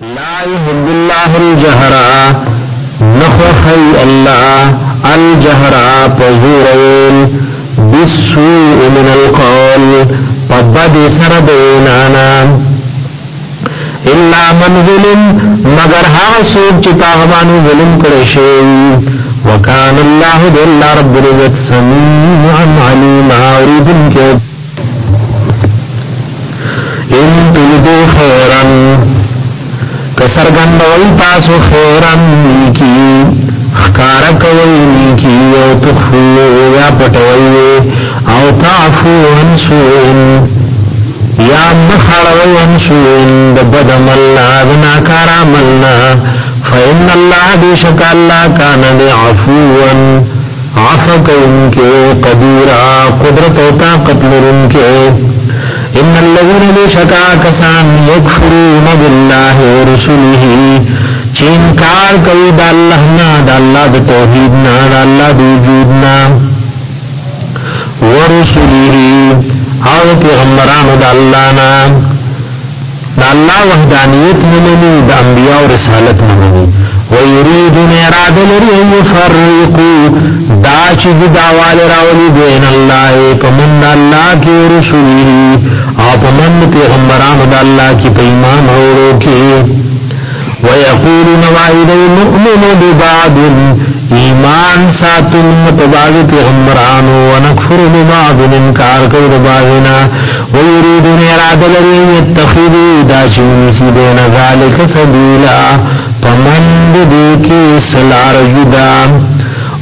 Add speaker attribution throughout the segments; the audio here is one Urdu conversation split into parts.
Speaker 1: لا يحب الله الجهرا نخخي الله. الجهرا پزورين بالسوء من القول. پبد سردینانا إلا من ظلم. مگر ها سوک چتا غبانو ظلم کرشوی وکان اللہ دل رب العزت سمیعا علیما آوریدن کے. ان تلدو خیرن. سرګندوي تاسو خیرم کی خکار کوي کی او تخفو یا پټوي او تعفو انسون یا مخړوي انسون د بدم الله بنا کرام الله فإن الله بشك الله كان عفوا عفو کوونکې قدیره قدرت او طاقت لرونکې إن الذين بشكا كسان يكفرون بالله ورسله. چینکار کوي د الله نه د الله د توحید نه د الله د وجود نه ورسله آو پیغمبرانو د الله نه د الله وحدانیت نه مني د انبیاء أو رسالت نه مني ويريدون اراده لري ان دا چې داوال راولي بین الله پمن الله کې رسوله او پمن پیغمبرانو د الله کې په ایمان اورو کې ويقولون وعيد المؤمن ببعض ایمان ساتن متباغ پیغمبرانو ونکفر ببعض انکار کود باغنا ويريدون اراده لري يتخذوا دا چونسی بین ذالک سبیلا پمند دی کی سلار جدا۔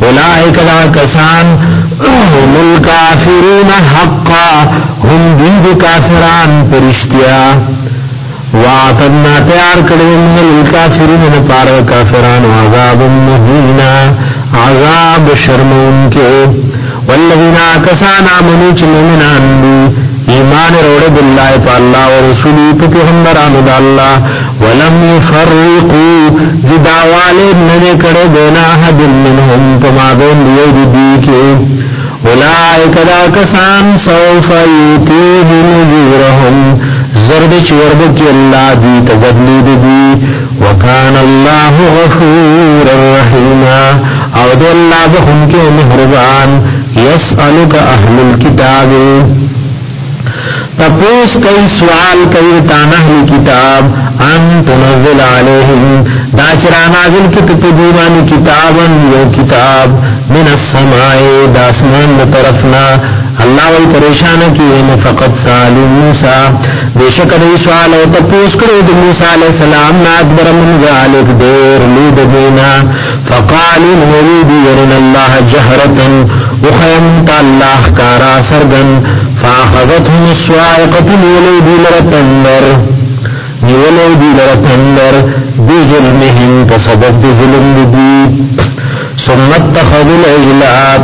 Speaker 1: اولائک دا کسان هم الكافرون حقا، هم دید کافران پرشتیا. وعتدنا تیار کڑی من الكافرین نپار کافران، عذاب مہینا عذاب شرمون کے. والذین آکسان آمنوچ مومنان دی، ایمان روڑے باللہ پا اللہ و رسولی پا پیغمبرانو دا اللہ. ولم یفرقو جی جداوالے ننے کڑے دینا حد منہم پما بین لیو دی دی کے. اولائک دا کسان سوف یوتیہم جورہم زرد چورد کی اللہ دی تبدلی دی. وکان اللہ غفور الرحیم. او دی اللہ بخن کے مہربان یسألک اہل الكتاب تپوس کئی سوال کئی تانہ کتاب. ان تنزل علیہم. دا چرا نازل کی تپدیوان کتابا یو کتاب. من السماء داسمان طرفنا، اللہ وی پریشان کی ان فقط سالو موسیٰ۔ بے شک دی سوال او تپوس کرو دی موسیٰ علیہ السلام نا اکبر من ذالک دیر لید دینا۔ فقال نورید ورن اللہ جہرتا وخیمتا اللہ کارا سرگن۔ فاخذتهم السوائقة نولي دي لرتندر نولي دي لرتندر بظلمهم فسبب بظلم دي ثم اتخذوا العجلات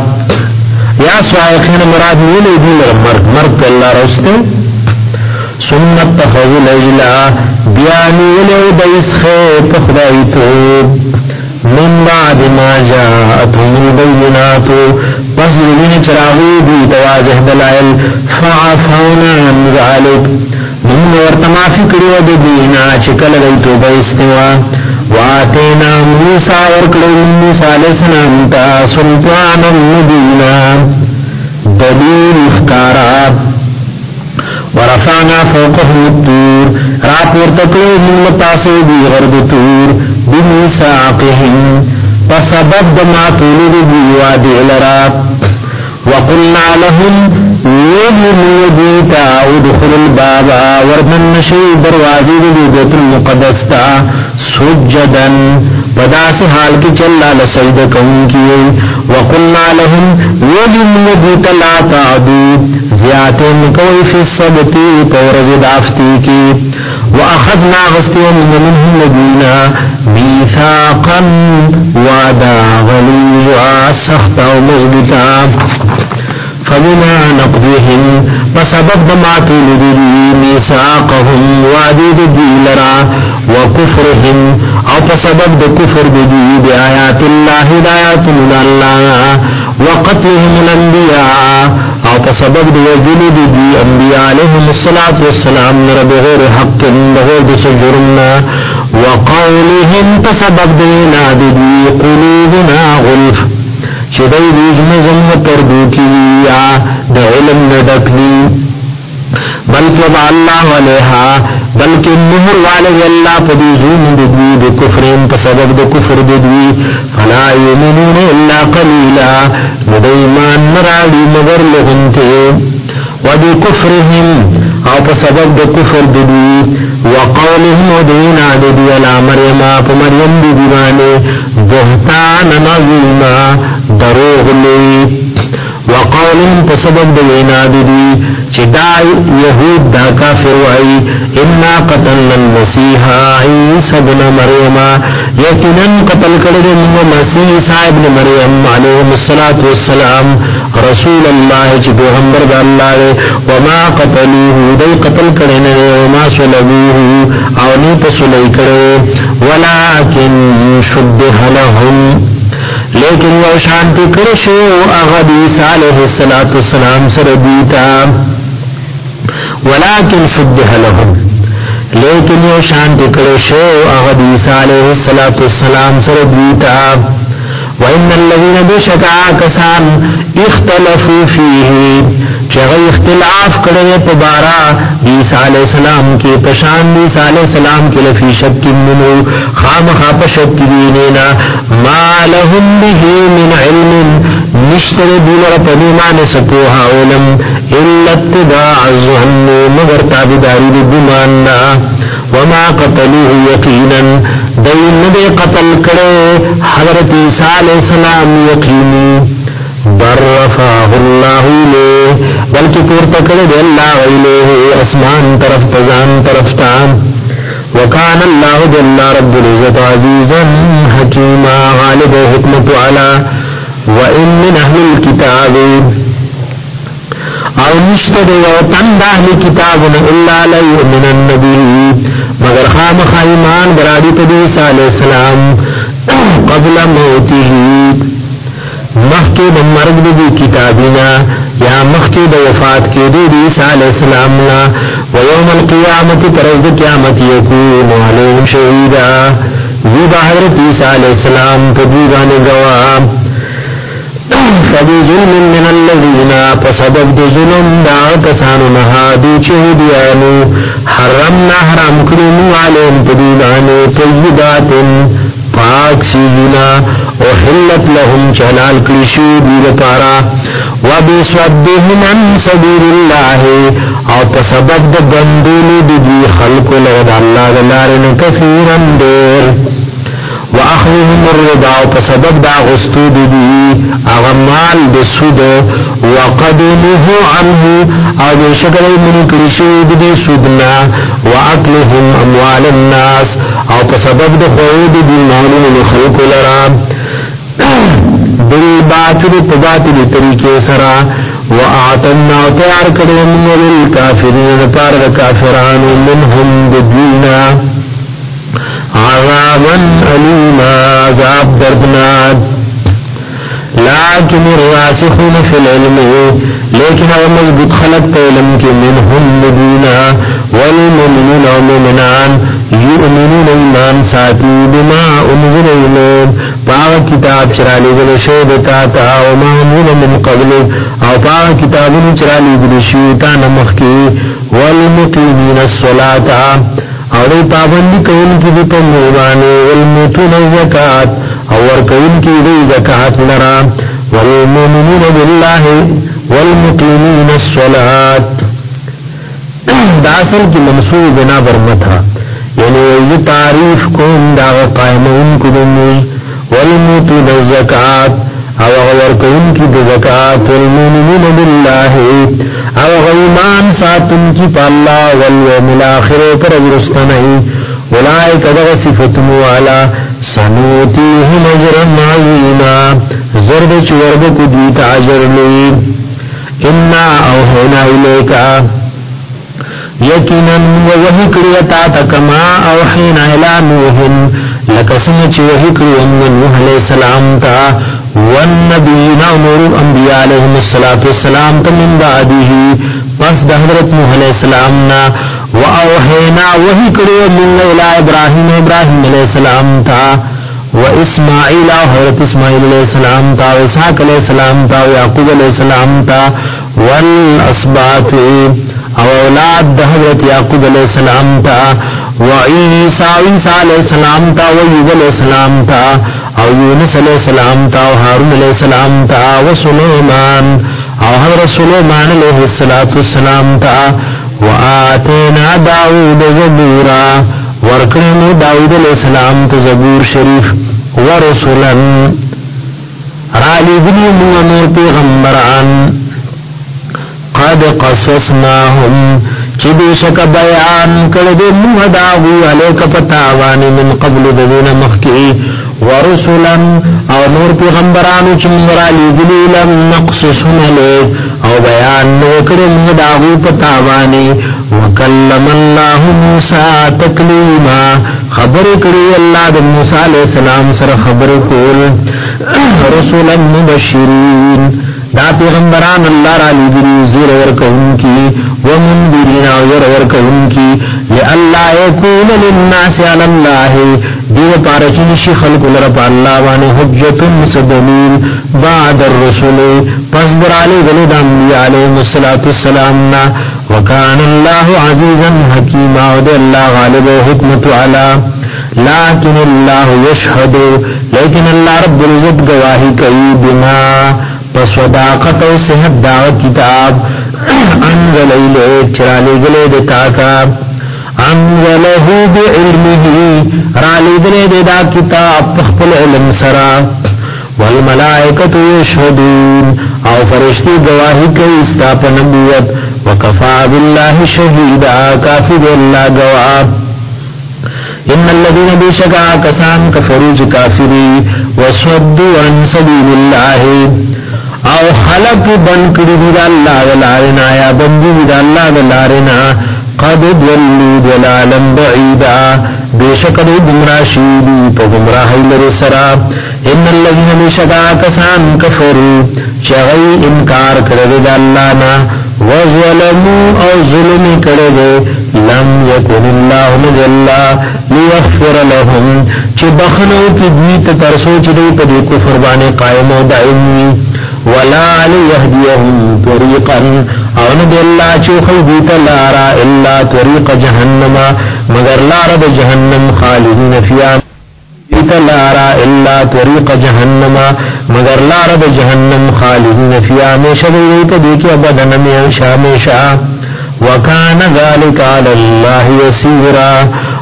Speaker 1: یا سوائقین مراد نولي دي لرمرد مرد اللہ رستے ثم اتخذوا العجلات بیا نولي دیس خیط خدایتو من بعد ما جاءتهم البينات. پس دین چراغی دی تواضح دلائل. فعفونا عن ذالک من ورتمافی کریو دی دینا چکل دی توبہ استوا واتینا موسیٰ ورکلو موسیٰ علیہ السلام تا سلطانا مبینا دلیل افکارا ورفعنا فوقهم التور راپور تکلو من پاسے دی غرد تور بمیساقهم فسبب دما تولد دی وادی لرات وقلنا لهم يوم يبيتا ادخل الباب وردن نشي دروازی دی بیت المقدس تا سجدا پدا سے حال کی چلا لسجد کون کی وقلنا لهم يوم يبيتا لا تعدو زیاتن کوئی فی السبتی پورز دافتی کی۔ واخذنا غستيا منهم لدينا ميثاقا وعدا غليظا سختا ومزبتا فبما نقضهم فسبب دمات لدي ميثاقهم وعدي دي وكفرهم أو فسبب د کفر دي بآيات الله دایات الله وقتلهم الانبیاء أو فسبب وجل دي انبیاء علیهم الصلاة والسلام رب غیر حق بغیر د سجرنا وقولهم تسبب دینا دی قلوبنا غلف. چې دای دې زموږ پردو کې یا د علم ندکني بل وضع الله عليها بلکې مهر والي الله په دې زوم د دې د کفر په سبب د کفر د دې فلا يؤمنون الا قليلا دایمان مرادي مگر لهنته وبكفرهم او په سبب د کفر د دې وقولهم دينا د دې على مريم په مريم دې باندې بهتان نظیما دروغ لوی. وقولهم په سبب د وینا د دوی چې دا يهود دا کافر وای ان قتلنا المسيح عيسى ابن مريم یقینا قتل کړل موږ مسیح صاحب ابن مریم علیه الصلاۃ والسلام. رسول الله چې پیغمبر د الله دی و ما قتلوه دای قتل کړي نه او ما صلبوه او نه په صلی کړي ولکن شبه لهم. لیکن و شانتی کرشو اغد عیسیٰ علیہ السلام سر دیتا ولیکن شبه لهم. لیکن و شانتی کرشو اغد عیسیٰ علیہ السلام سر دیتا وَإِنَّ الَّذِينَ بِشَكَا كَسَانْ اِخْتَلَفُوا فِيهِ. چغی اختلاف کړي په بارا عیسی علی السلام کې پشان، عیسی علی السلام کې لفی شک کی منو، خامخا په شک دینینا۔ ما لهم به من علم، نشتر دینر پنیمان سپوها علم، الا اتباع الظن، مگر تابداری دماننا وما قتلوه یقینا دین ندے قتل کرے حضرت عیسیٰ علیہ السلام یقینی۔ بر رفاہ اللہ لے بلکہ پورتا کرے دے اللہ غیلے اسمان طرف تزان طرف تام وکان اللہ جل رب العزت عزیزا حکیما، غالب حکمت علا وان من اہل الكتاب، او نشت دے او تند اہل کتابنا الا لیؤمن مگر خام خائمان برادی پدی علیہ السلام قبل موتی مخی دا مرگ دی کتابینا۔ یا مخی دا وفات کی دی دی عیسیٰ السلام نا، ویوم القیامت پرزد قیامت یکون علیہم شہیدا۔ ویبا حضرت عیسیٰ علیہ السلام پدیبان گوام فبی ظلم من الذین فسبب دی ظلم دا کسانو نهادو چهدیانو حرمنا حرام کرنو علیم پدیدانو طیبات پاک سیزونا او حلت لهم چلال کلشو دیل پارا و بسودهم عن سبیل اللہ او پسبب دا گندولو دیدی خلقو لغد اللہ دلارن کثیرا دیر و اخذهم الربا او پسبب دا غستو دیدی اغمال بسود وقدمه عنه او شکل من کلشو دیدی سودنا. و اکلهم اموال الناس. او په سبب د خوود دي مانو خلق لرا بل باطل په باطل طریقې سره واعتنا تیار کړو موږ للکافرین لپاره د کافرانو منهم بدینا عذابا الیما عذاب دردناک. لیکن الراسخون فی العلم، لیکن او مضبوط خلق پہ علم کے منہم نبینا والمؤمنین و مومنان یؤمنون ایمان ساتی بما انزل ایمان پاغ کتاب چرالی گل شیدتا تا و مهمون من قبل، او پاغ کتابون چرالی گل شیدتا نمخ کی، والمقیمین الصلاة او دی پابندی کون کی دی پا موبانے الزکاة او ورکون کی دی زکاة لرا والمومنون باللہ والمقیمین الصلاة. دا اصل کی منصوب بنا برمتا یعنی ویز تعریف کون دا قائمون کو دنوز والموتون الزکاة او غور کون کی د زکات. والمؤمنون بالله. او غیمان ساتن کی پالا والیوم الاخر. پر ورستنی اولائک دغ صفتم والا سنوتیهم اجرا عظیما زرد چورد کو دیت عجر لی انا اوحینا الیکا. یقینا وحی کریتا تکما اوحینا الى نوحن لکسن چی وحی کری نوح علیہ السلام تا. والنبیین امور انبیاء علیہم الصلاة والسلام تمن بعده پس دا حضرت نوح علیہ السلام نا واوحینا وحی کرو من الى ابراہیم ابراہیم علیہ السلام تا و اسماعیل و حضرت اسماعیل علیہ السلام تا و اسحاق علیہ السلام تا و یعقوب علیہ السلام تا والاسباط او اولاد دا حضرت یعقوب علیہ السلام تا و عیسیٰ عیسیٰ علیہ السلام تا و یوب علیہ السلام تا او یونس علیہ السلام تا و حارون علیہ السلام تا و سلیمان او حضرت سلیمان علیہ السلام تا وآتینا داود زبورا ورکرم داود علیہ السلام تا زبور شریف ورسولن. رالی بنی مونور پیغمبران. قد قصصناهم چی بیشک بیان کرد مونگ داغو علیک پتاوانی من قبل دزین مخکی ورسولا او نور پیغمبرانو چې موږ را لېږلي لم نقصصهم علیک او بیان نو کړی موږ وکلم الله موسی تکلیما خبرې کړې الله د موسی علیه السلام سره خبرې کول رسولا مبشرین۔ دا پیغمبران اللہ را لگری زیر ورکون کی ومنذرین او یر ورکون کی۔ لئلا یکون للناس علی اللہ دیو پارچن شی خلق لرپ اللہ وانی حجت مصدمین بعد الرسول. پس در علی گلد انبیاء علیہ السلام نا. وکان اللہ عزیزا حکیما ودی اللہ غالب حکمت علا. لیکن اللہ یشہد. لیکن اللہ رب العزت گواہی کئی بما. پس صداقت و صحت دا کتاب. انزل ایلے چرالے گلے دتا کا انزلہو دا کتاب تخپل علم سرا. والملائکت یشہدون او فرشتی گواہی کئی استاپ نبوت. وکفا باللہ شہیدا کافی دے اللہ گواہ. ان الذين بشكا كسان كفروا كافري. وصدوا عن سبيل الله. او خلق بن کړی دی الله ولارنا یا بندي دی الله ولارنا قد دلو دلالا بعیدا بیشکر گمراشیدی پا گمراہی لرسرا ان اللذین بشکا کسان کفرو چغی انکار کرد دا اللہ نا وظلمو او ظلم کرد لم يكن الله مجلا ليغفر لهم. چې بخنو کې دوی ته تر سوچ دی په دې کفر باندې قائم او دائم ولا ليهديهم طريقا. او نبي الله چوخي بيت لارا الا طريق جهنم. مگر لارا د جهنم خالدين فيها. بيت لارا الا طريق جهنم. مگر لارا د جهنم خالدين فيها. مشا دی په دې کې ابدا نه شامشا وکان ذلك على الله يسيرا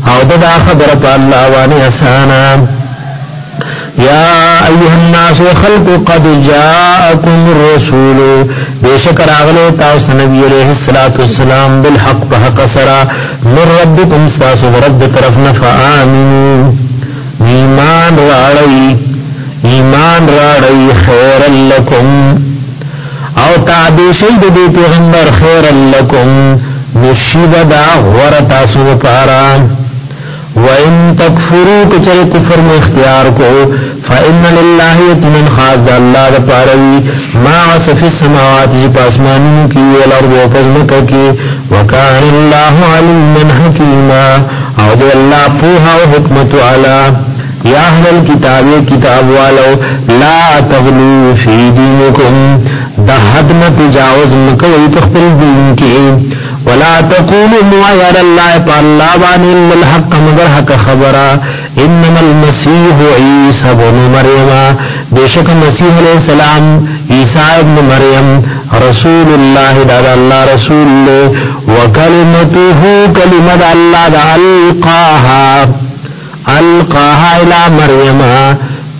Speaker 1: او دا خبر په الله باندې اسانا. یا ایها الناس خلق قد جاءكم الرسول. بیشکر اغله تاسو نبی علیہ الصلوۃ والسلام بالحق بحق سرا. من ربکم استاس رب طرف نفآمنوا ایمان راړی ایمان راړی خیر لکم. او تابع شید دی پیغمبر خیر لکم نشیب دا غور تاسو پارا. وَإِن تَكْفُرُوا كَچَرِ كُفر میں اختیار کو، فَإِنَّ لِلَّهِ يَتِمَنْ خاص دا اللہ دا پاروی ما عصف السماوات جی پاسمانوں کی والارض و فضمکہ کی. وَكَانِ اللَّهُ عَلِيمًا حَكِيمًا او دے اللہ پوہا و حکمت علا یا اہل الكتاب کتاب والو، لا تغلو فی دینکم. دا حد نتجاوز مکوئی تخبر دین کی. ولا تقولوا ما يرى الله فالله بان الحق، مگر حق خبرا. انما المسيح عيسى ابن مريم. بشك مسيح عليه السلام عيسى ابن مريم رسول الله دا الله رسول له وكلمته كلمه الله دا القاها القاها الى مريم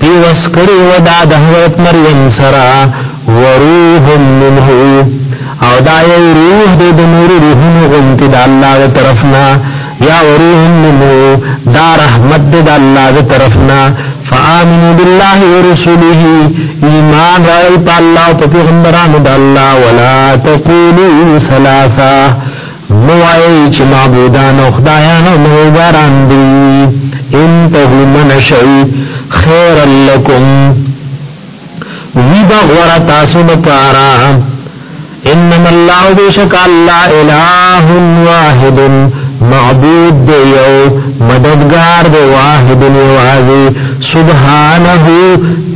Speaker 1: پی وسکری ودا دهوت مریم سرا. وروح منه. او دا یو روح دې د نور روحونو غونتی د الله طرفنا. یا وروح منه دا رحمت دې د الله طرفنا. فآمنوا بالله ورسوله ایمان راوی په الله او په پیغمبرانو د الله. ولا تقولوا ثلاثه موای چې معبودان او خدایان او مهربان دي. انتهوا من شيء خير لكم ویبا غورا تاسو نپارا انما اللہ بشک اللہ الہ واحد معبود دے یو، مددگار دے واحد نوازی سبحانہو،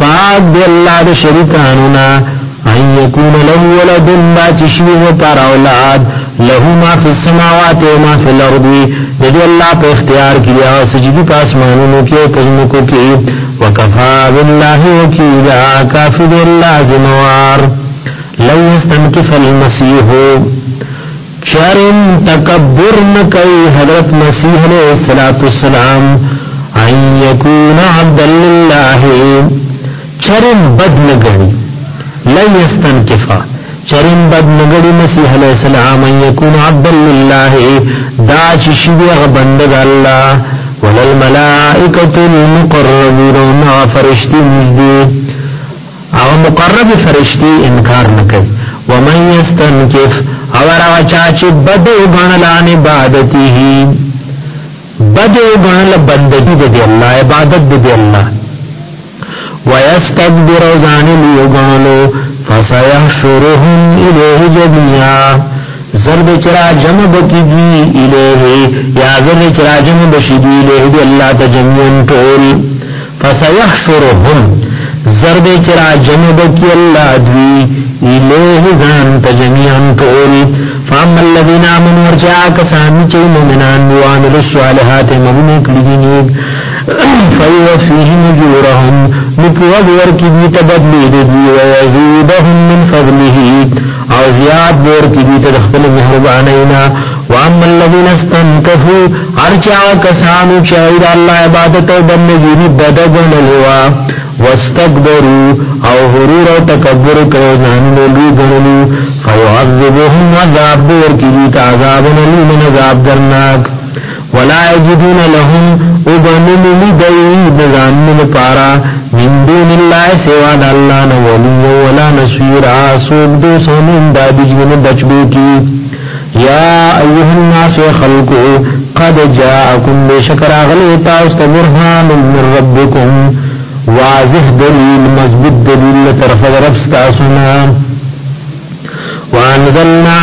Speaker 1: پاک دے اللہ دے شرکانونا ان یکون لہو ولد دا چشوی و پر اولاد. له ما فی السماوات و ما فی الارض دے اللہ پہ اختیار کیا سجدی پاسمانونو کی و پزمکو کی. وکفا باللہ وکیلا، کافی دے اللہ زموار. لو استنکف المسیح. چرم تکبر نکی حضرت مسیح علیہ السلام ان یکون عبداللہ چرم بد نگڑی لن يستنكفا چرین بد نگڑی مسیح علیہ السلام ان یکون عبد اللہ، دا چشبی غبند دا اللہ. وللملائکت المقربون فرشتی مزدی او مقرب فرشتی انکار نکي ومن يستنكف اور او چاچ بد غنلان عبادته بد غنل بندگی دے اللہ، عبادت دے اللہ. ويستكبر زان ليغانو فسيحشرهم إليه جميعا۔ زرد چرا جمع بکی دی الہی یا زرد چرا جمع بشی دی الہی دی اللہ تجمعن طول فسیحشرهم زرد چرا جمع بکی اللہ دی الہی زان تجمعن طول فاما الذين آمنوا ورجعا كسان چه مؤمنان وعملوا الصالحات مؤمنك لدينيك فيوفيهم اجورهم نپوگ ورکی دیتا بدلی دی ویزیدهم من فضله۔ او زیاد دور کی دیتا دخل محربانینا واما الذين استنكفوا ارچا کسانو چاہید اللہ عبادت و بندگی بدگن لوا واستكبروا او حرور او تکبر کرو لوی عذاب عذاب عذاب درناک۔ ولا يجدون لهم وبنم لدي بزان پارا من دون الله سوا د الله نه ولي ولا نصير. اسوب دو سومن د دجن بچبو کی یا ایها الناس خلقوا قد جاءكم بشكر اغلی تاسو برهان من ربكم. واضح دلیل مضبوط دلیل طرف رب تاسو وانزلنا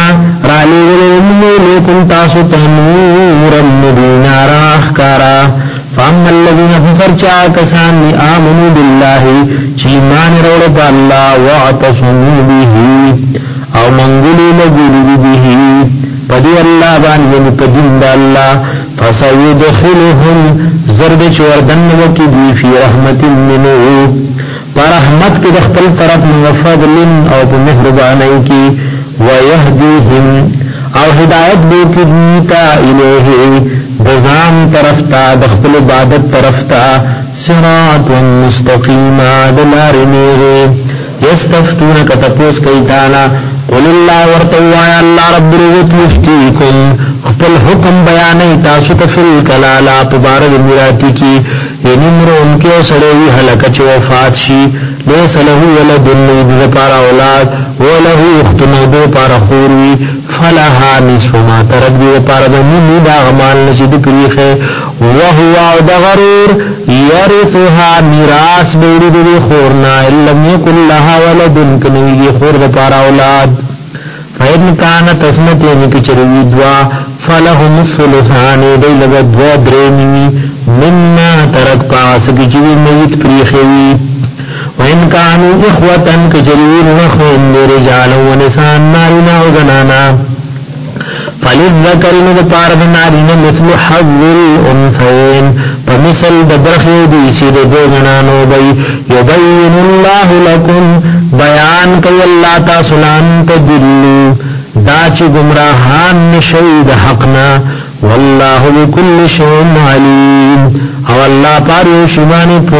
Speaker 1: رالی ورمو لیکن تاسو تنور النبین راخ کارا فاما الذین فسر چا کسان لی آمنو باللہ چیمان روڑ پا اللہ وعتصمو بیہی او منگلو لگلو بیہی پدی الله باندې پدین د الله. فسيدخلهم زرد چور دنو کی دی فی رحمت منو پر رحمت کې د خپل طرف مفضل او په مهرباني کې ويهديهم او هدایت بو کی دیتا الیه بزام طرف تا دخل عبادت طرف تا، صراط مستقیم، دلار نیغه یستفتونک تپوس کئی تانا، قل اللہ ورطوایا اللہ رب روت مفتیکم خپل حکم بیانی تاسو تفل کلالا پبارد مراتی کی۔ یعنی مرو ان کے سڑے سڑوی حلکچ وفات شی، لیس لہو ولد النید پارا اولاد۔ وله اختنو دو پار خوروی فلها نصف ما ترد دو پار دنیمی دا غمال نشد کریخے وهو او دا غرور یرثها میراس بیڑی دو خورنا اللم یکن لها ولدن کنوی دی خور دا پار اولاد. فإن كانت اثنتين كچروی دوا فلهم الثلثان دیلو دو درینوی مما ترد پاس کچوی میت پریخوی وإن كانوا إخوة كجرين وخوين رجال ونسان نارنا وزنانا فللذكر مدپار د نارینه مثل حظ الانثيين فمثل د برخي دي چې دو غنانو بي يبين الله لكم بیان کوي الله تاسو لان تدلوا دا چې گمراهان نشي د حقنا والله بكل شيء عليم او الله پاره شمانه په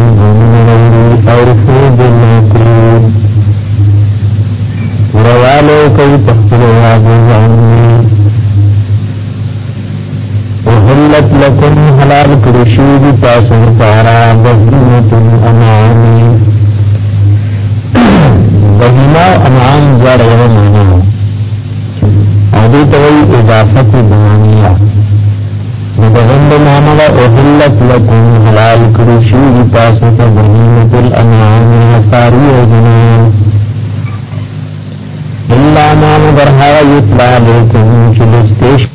Speaker 1: وحلت لكم حلال کرشید تاسو پارا بہیمت الانعامی بہیما انعام جار یو مانا. او دی توی اضافت بمانیہ دغند مانا احلت لکم حلال کرشی تاسو تا بہیمت الانعام ساری اجنان اللہ مانا برہا یتلا لیکم چلستیش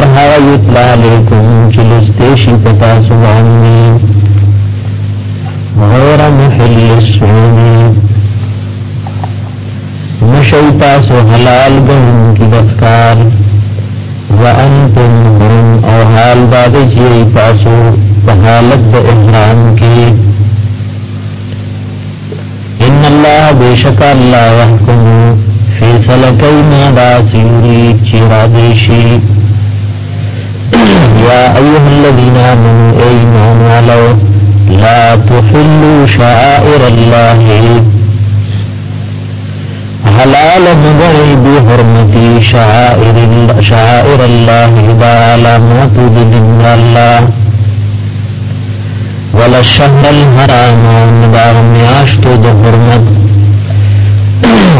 Speaker 1: خبر هغه یتلا علیکم چې لستشی پتا سبحانه غیر محل السوم مشی تاسو حلال ګڼون کې دفتار وانتم حرم او حال بعد چې تاسو په حالت د احرام کې. ان الله بشک الله يحكم فیصله کوي ما دا سیوري چې را دي شي؟ یا ایوہ الذین آمنوا ایمان والو لا تحلوا شعائر الله. حلال مدعي بحرمتي شعائر, شعائر الله بعلامات دين الله. ولا الشهر الحرام نداغ میاشت د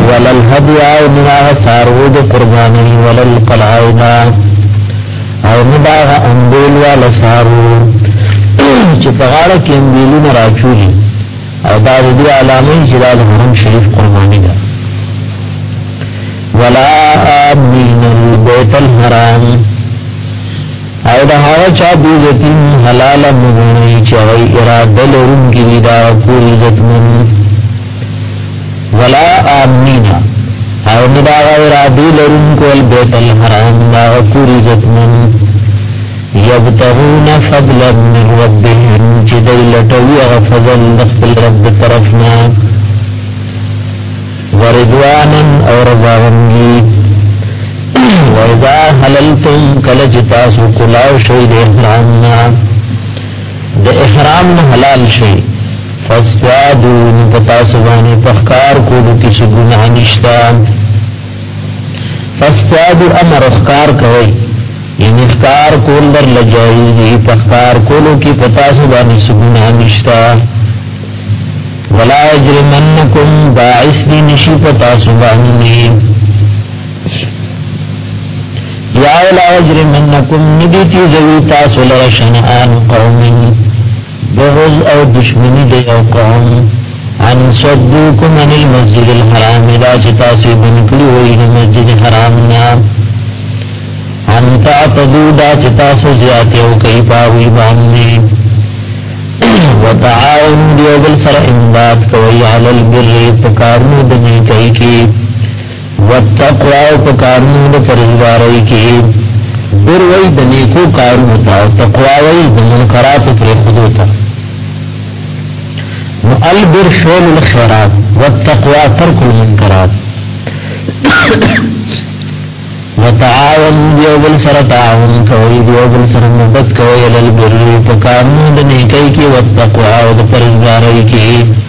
Speaker 1: ولا الهدي أو نداغ سارو د قربانی ولا القلعود او نداغ اندیل والا سارو. چه پغارا کی اندیلون راچولی او دا دی علامی جلال حرم شریف قرمانی دا. ولا آمین البیت الحرام. او دا هغه چا دو یتیم حلال مګنی چې وای اراده لرونکي دا پوری عزت من ولا امنینا او ندا غیرادی لرنکو البیت الحرام دا غکور عزتمن یبتغون فضلا من ربهم چدی لٹوی غفظل نخبل رب طرفنا وردوانا او رضاغنگی وَإِذَا حَلَلْتُمْ كَلَجْ تَاسُ كُلَاوْ شَيْدِ احرامنا. د احرام حلال شئی فاسوادو نتاسو باندې پخکار کولو کسی گناہ نشتا فاسوادو امر اخکار کوي ان افکار کول در لجائی دی پخکار کولو کی پتا سبانی سگنا نشتا ولا اجرمنکم باعث دی نشی پتا سبانی نی یا ولا اجرمنکم ندیتی زوی تاسو لرشنآن قومی بغض او دشمنی دی او قوم. ان صدوکم عن المسجد الحرام. دا چې تاسو بنکړي وي د مسجد حرام نه ان تعتدو دا چې تاسو زیاتې او کوي پاوي باندې وتعاون دیو بل سره امداد کوي علی البر پکارنو د نیکۍ کې وتقوا پکارنو د پرهیزګارۍ کې بر وی د نیکو کارونو ته او تقوا وی د منکراتو پرېښودو ته. نو البر شول الخيرات والتقوى ترك المنکرات. وتعاونوا بيوبل سر تعاون کوي بيوبل سر مدد کوي البر په کارونو د نیکۍ کې والتقوا او د پرهیزګارۍ کې.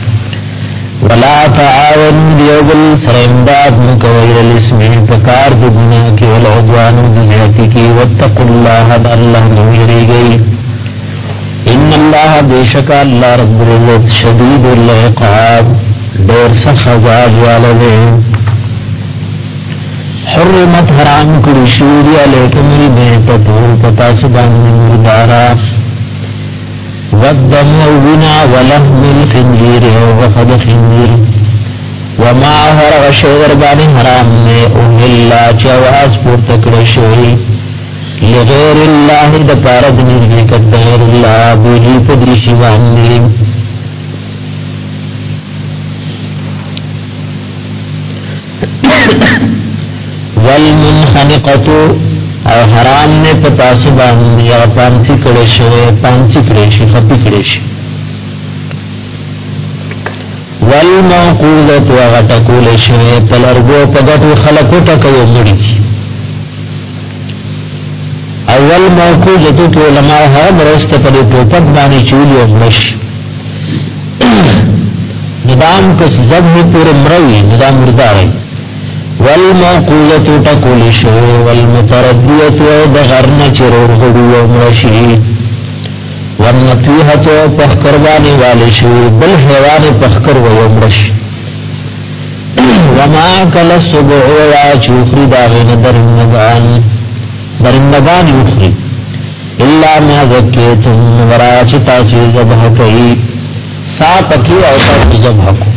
Speaker 1: ولا تعاون دیو بل سر امداد نو کوي ل اسم پکار د ګناه کې ول عدوان د ذاتی کې وتقوا الله د الله نو یریږي ان الله بیشک الله رب العزت شدید العقاب. ډیر سخت عذاب والے حرمت حرام کړی شوی علیکم البیتو پتا سبحان مردارا والدم وغنا ولحم الخنزير وغفد خنزير وما هر غشور بانی حرام نے احلا چواز پورت کرشوی لغیر اللہ دپارد نرمی کدر اللہ بولی پدرشی باندی والمنخنقتو او حرام نه پتا سو باندې یا پانچی کړي شي پانچی کړي شي خپي کړي شي والموقوله وغتقول شي تلرغو په دغه خلقو ټکو مړي اول موقوله تو علماء هر مرسته په ټوپک باندې چولې مړش نظام کو ذبح پر مړوي نظام مردار ہے والموقوزة تقول شو والمتردية دغرن چرور غدو ومرشي ورنتویحتو پخکربانی والی شوی بل حیوان پخکر و وما کل الصبح ویا چوخری داغین درندگان درندگان یخری الا ما ذکیتم ورا چتا سی زبح کئی سا پکی او تا زبح کو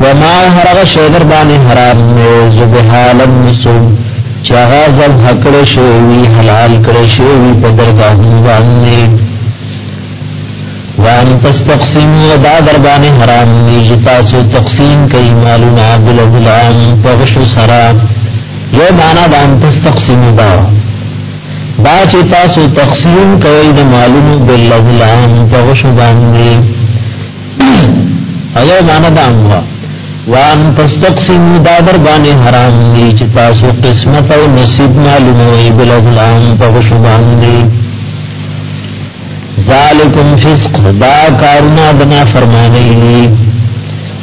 Speaker 1: وما حرغ شیدر بانی حرام میں زبحا لم چاہا جب حکڑ شوی حلال کڑ شوی پدر گاہوں باندے وان تستقسیم ودا دربان حرام نیجتا سو تقسیم کئی مالنا بلغلام پغشو سرا یہ مانا دان تستقسیم دا با چتا سو تقسیم کئی دا مالنا بلغلام پغشو باندے اگر مانا دان ہوا وان تستقسم دادر بانی حرام دی چتاسو قسمت او نصیب معلوموئی بلغلام پغشو باندی ذالکم فسق. دا کارنا بنا فرمانی لی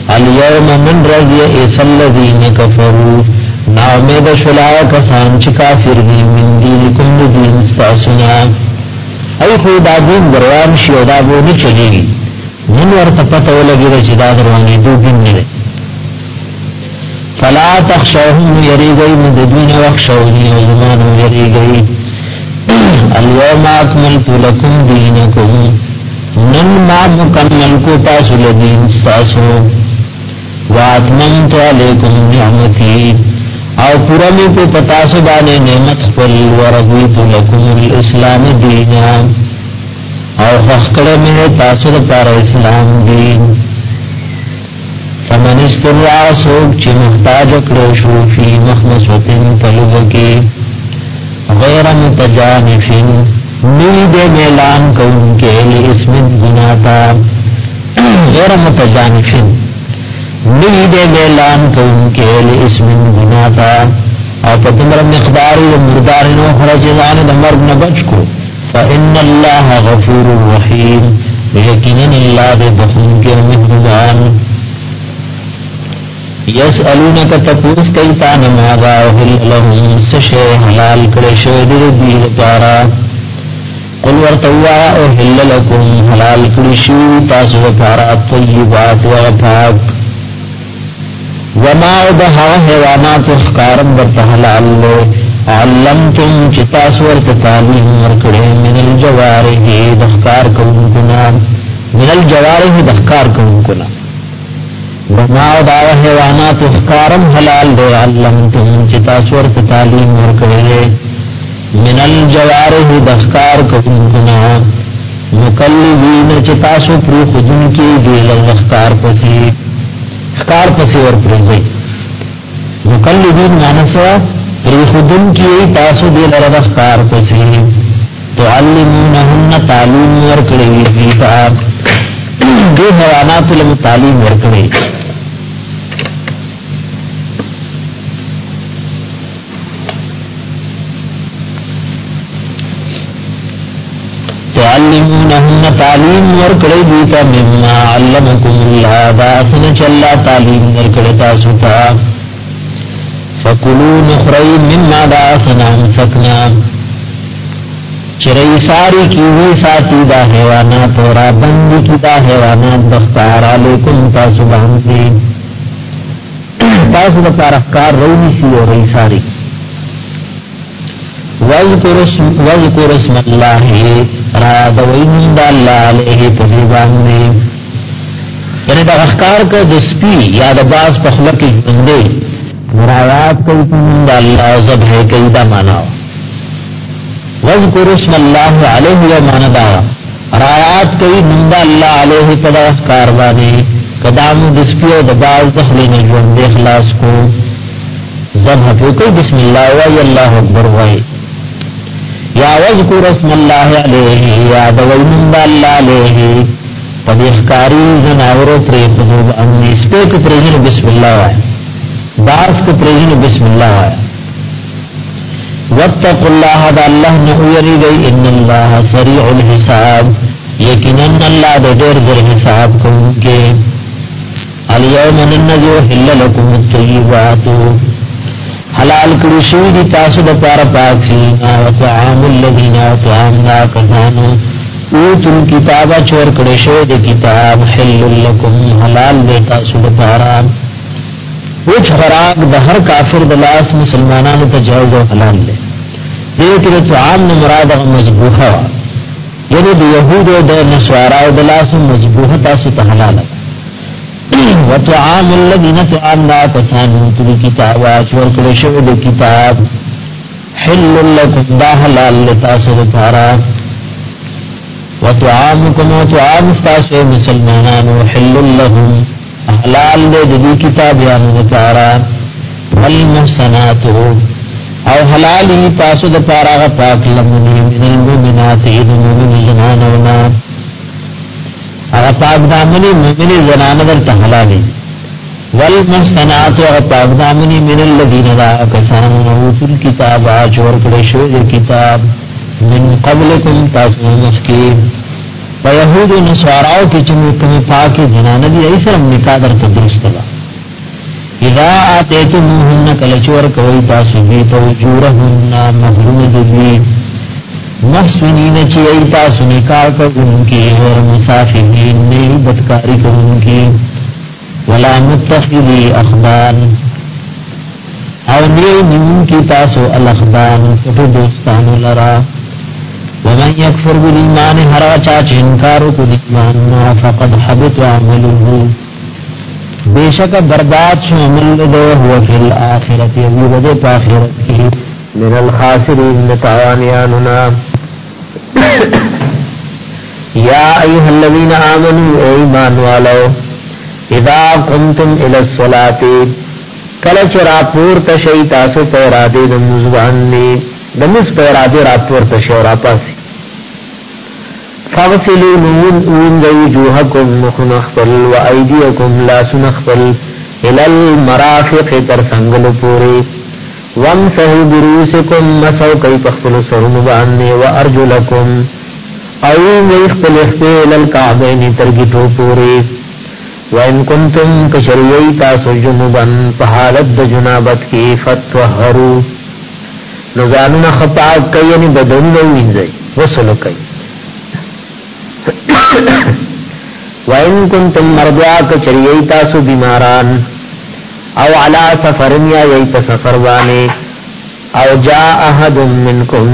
Speaker 1: اليوم من رضی ایسا الذین کفرو نامید شلاء کسان چی کافر دی من دینکم دین ستاسنا ای خود آدین دروان شیودا بونی چلی. من ورطپتو لگی رچی دا دروانی دو دن نلے فلا تخشوهم یری گئی مددین وخشونی وزمان یری گئی. اليوم اکملت لکم دینکم. نن ما مکمل کو تاسو لدین ستاسو. واتممت علیکم نعمتی. او پرمی کو پتاسو بانے نعمت خپل، ورضیت لکم الاسلام دینا. او خخکڑ میں تاسو پار اسلام دین. فمن استریا سوک چی محتاج اکڑوشو فی مخمسوتن طلب غیر متجانفن نید میلان کون کے لی اسم گناتا غیر متجانفن نید میلان کون کے لی اسم گناتا او پتمر مقداری مردارنو خرجان دمرگ نبچ کو فإن اللہ غفور رحیم لیکنن اللہ دے بخون کے مہربان یس النا کا تپوس کئی تان ماغا لهم سشے حلال کرے شویر دیر پارا قل ورتوا او حل لکم حلال کری شو تاسو پارا طیبات و پاک وما بها حیوانات اخکارم برتا حلال لے علمتم چتاس ورت تعلیم ورکڑے من الجوارح دخکار کونکنا من الجوارح دخکار کون کنا وما دا حیوانات اخکارم حلال دے علمتم چتا سورت تعلیم ورکڑے من الجوارح دخکار کن کنا مکلبین چتا سو پرو خودن کی دیل اخکار پسی اخکار پسی ور پرزی مکلبین مانسا پرو خودن کی تاسو دیل اخکار پسی تو علمونہن تعلیم ورکڑے دیتا دے حیوانات لم تعلیم ورکڑے تعلمونهن تعلیم ورکړی دیتا مما علمکم الله دا سن چلا تعلیم ورکړی تاسو ته فکلوا نخری مما دا سنام سکنا چرئی ساری کی ہوئی دا حیوانات اور بندی کی دا حیوانات بختار علیکم تاسو باندھی تاسو دا پارخکار روی سی اور رئی ساری. وذکر اسم اللہ. را دوین دا اللہ علیہ پدی باندے یعنی دا اخکار کا دسپی یا دا باز پخلق جندے مرایات کئی پنن دا اللہ زب ہے کئی دا مانا وذکر اسم اللہ علیہ یا مانا دا۔ رایات کئی نندا اللہ علیہ پدا اخکار بانے قدام دسپی و دا باز دخلین جندے خلاص کو۔ زب ہے کوئی بسم اللہ وائی اللہ اکبر وائی یا وذکر اسم اللہ علیہ یا دوین اللہ علیہ پدی اخکاری زناورو پریت دوب امنی سپیک پریجن بسم اللہ آئے باس کو پریجن بسم اللہ آئے واتقوا اللہ دا اللہ نحویری گئی، ان اللہ سریع الحساب. یقیناً اللہ دے دیر زر حساب کن کے اليوم ننزو حل لکم الطیباتو حلال کړی شوی دی تاسو د پاره پاک سینا او طعام الذین طعام لا کذانو. اوتل کتابه چور کړی شوی دی کتاب، حل لكم حلال دی تاسو د پاره وچ خوراک د هر کافر د لاس مسلمانانو ته جایز او حلال دی. دې کې طعام نه مراد مذبوحه یعنی د يهودو د نسوارا او د لاس مذبوحه تاسو ته حلال وطعام الذين طعام تسانو تل کتاب اچور کړي شو د کتاب حل لكم، دا حلال لتاسو لپاره وطعامكم وطعام استاسو مسلمانانو حل لهم، حلال دې د کتاب یانو لپاره والمحسنات، او حلال تاسو د پاره پاک لمنی من المؤمنات اذ المؤمن زنانونا هغه پاک دامنی مومنی زنانه در تحلالی والمحسنات هغه پاک دامنی من الذین لا کسان اوتل کتاب اجور کړي شو کتاب. من قبلکم تاسو مخکی په يهودو نصاراو کې چې کومه پاکي زنانه دي ایسه نکاح در تدرست کړه اذا اتیتموهن کلچور کوي تاسو دې ته جوړهن مہرون دي محسنین چی ایتا سنکار کرن کی اور مسافرین نئی بدکاری کرن کی ولا متخذی اخبان او نئی نمون کی تاسو الاخبان فتو دوستان لرا. ومن یکفر بالایمان ہرا چاچ انکارو کو ایمان فقد حبت عملوه بیشک برباد شو عمل دو هو فی الاخرت یوی ودے پاخرت کی من الخاسرین نتعانیاننا یا ایها الذین آمنوا او ایمان والو اذا قمتم الى الصلاه کله چې را پورته شئ تاسو په اراده د مزبانې د مز په اراده را پورته شئ را پاسې فاغسلوا من وجوهكم مخن اخفل وأيديكم لا سنخفل الى المرافق تر سنگل پوری۔ وانفهو بروسکم مسو کئی پخپلو سرون باندے و ارجلکم او میخ پلختے للکعبین ترگٹو پوری وان کنتم کشریئی تاسو جنوبن پحالت د جنابت کی فتوہرو نزانون خطاق کئی یعنی بدن نوینزئی وصلو کئی وان کنتم مرضا کشریئی تاسو بیماران او علا سفرن یا په سفر باندې او جاء احد منکم.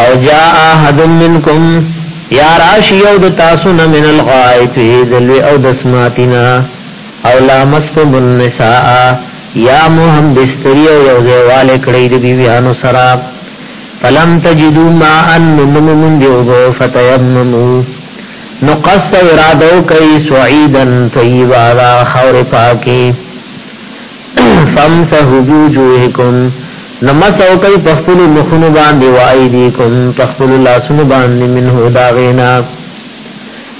Speaker 1: او جاء احد منکم. یا راشی او د تاسو نه من الغائط ذل او دسماتنا او لامستم النساء یا مو هم بستری او یو ځایواله کړی د بیبيانو سره. فلم تجدو ما ان من دیوغو فتیممو. نو قصد ارادو کئی سعیدن طیبا دا خور پاکی. فامسحو بیوجوهکم نمسو کئی پخپل مخنو باندی وائدیکم پخپل لاسنو باندی منہو داغینا.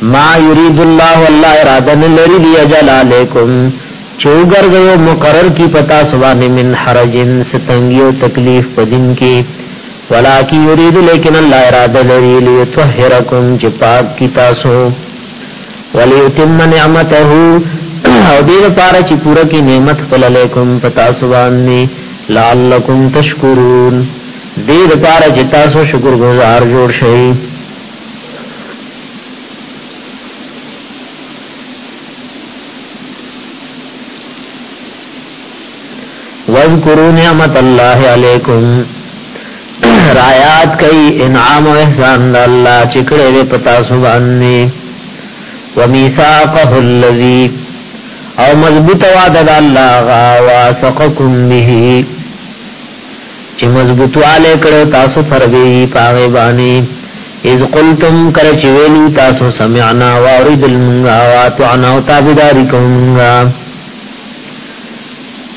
Speaker 1: ما یرید اللہ واللہ ارادن لری دی اجل علیکم چوگر گئے مقرر کی پتا سبان من حرجن ستنگی و تکلیف پدن کی۔ ولیکی یرید لیکن اللہ ارادہ لری لیتوحرکم چپاک کی تاسو۔ ولیتم نعمتہو او دیر پارا چی پورا کی نعمت فللیکم پتا سبانی لعلکم تشکرون۔ دیر پارا چی تاسو شکر گزار جوڑ شئی۔ وذکروا نعمت اللہ علیکم۔ رایات کئی، انعام و احسان دا اللہ، چکڑے دے پتا سباننے ومیساقه اللذی۔ او مضبوط وعد دا اللہ، غا واسقکم به چی مضبوط والے کرو، تاسو فربی پاغی بانی۔ اذ قلتم کرچویلو تاسو سمعنا وارد المنگا، واتعنا و تابداری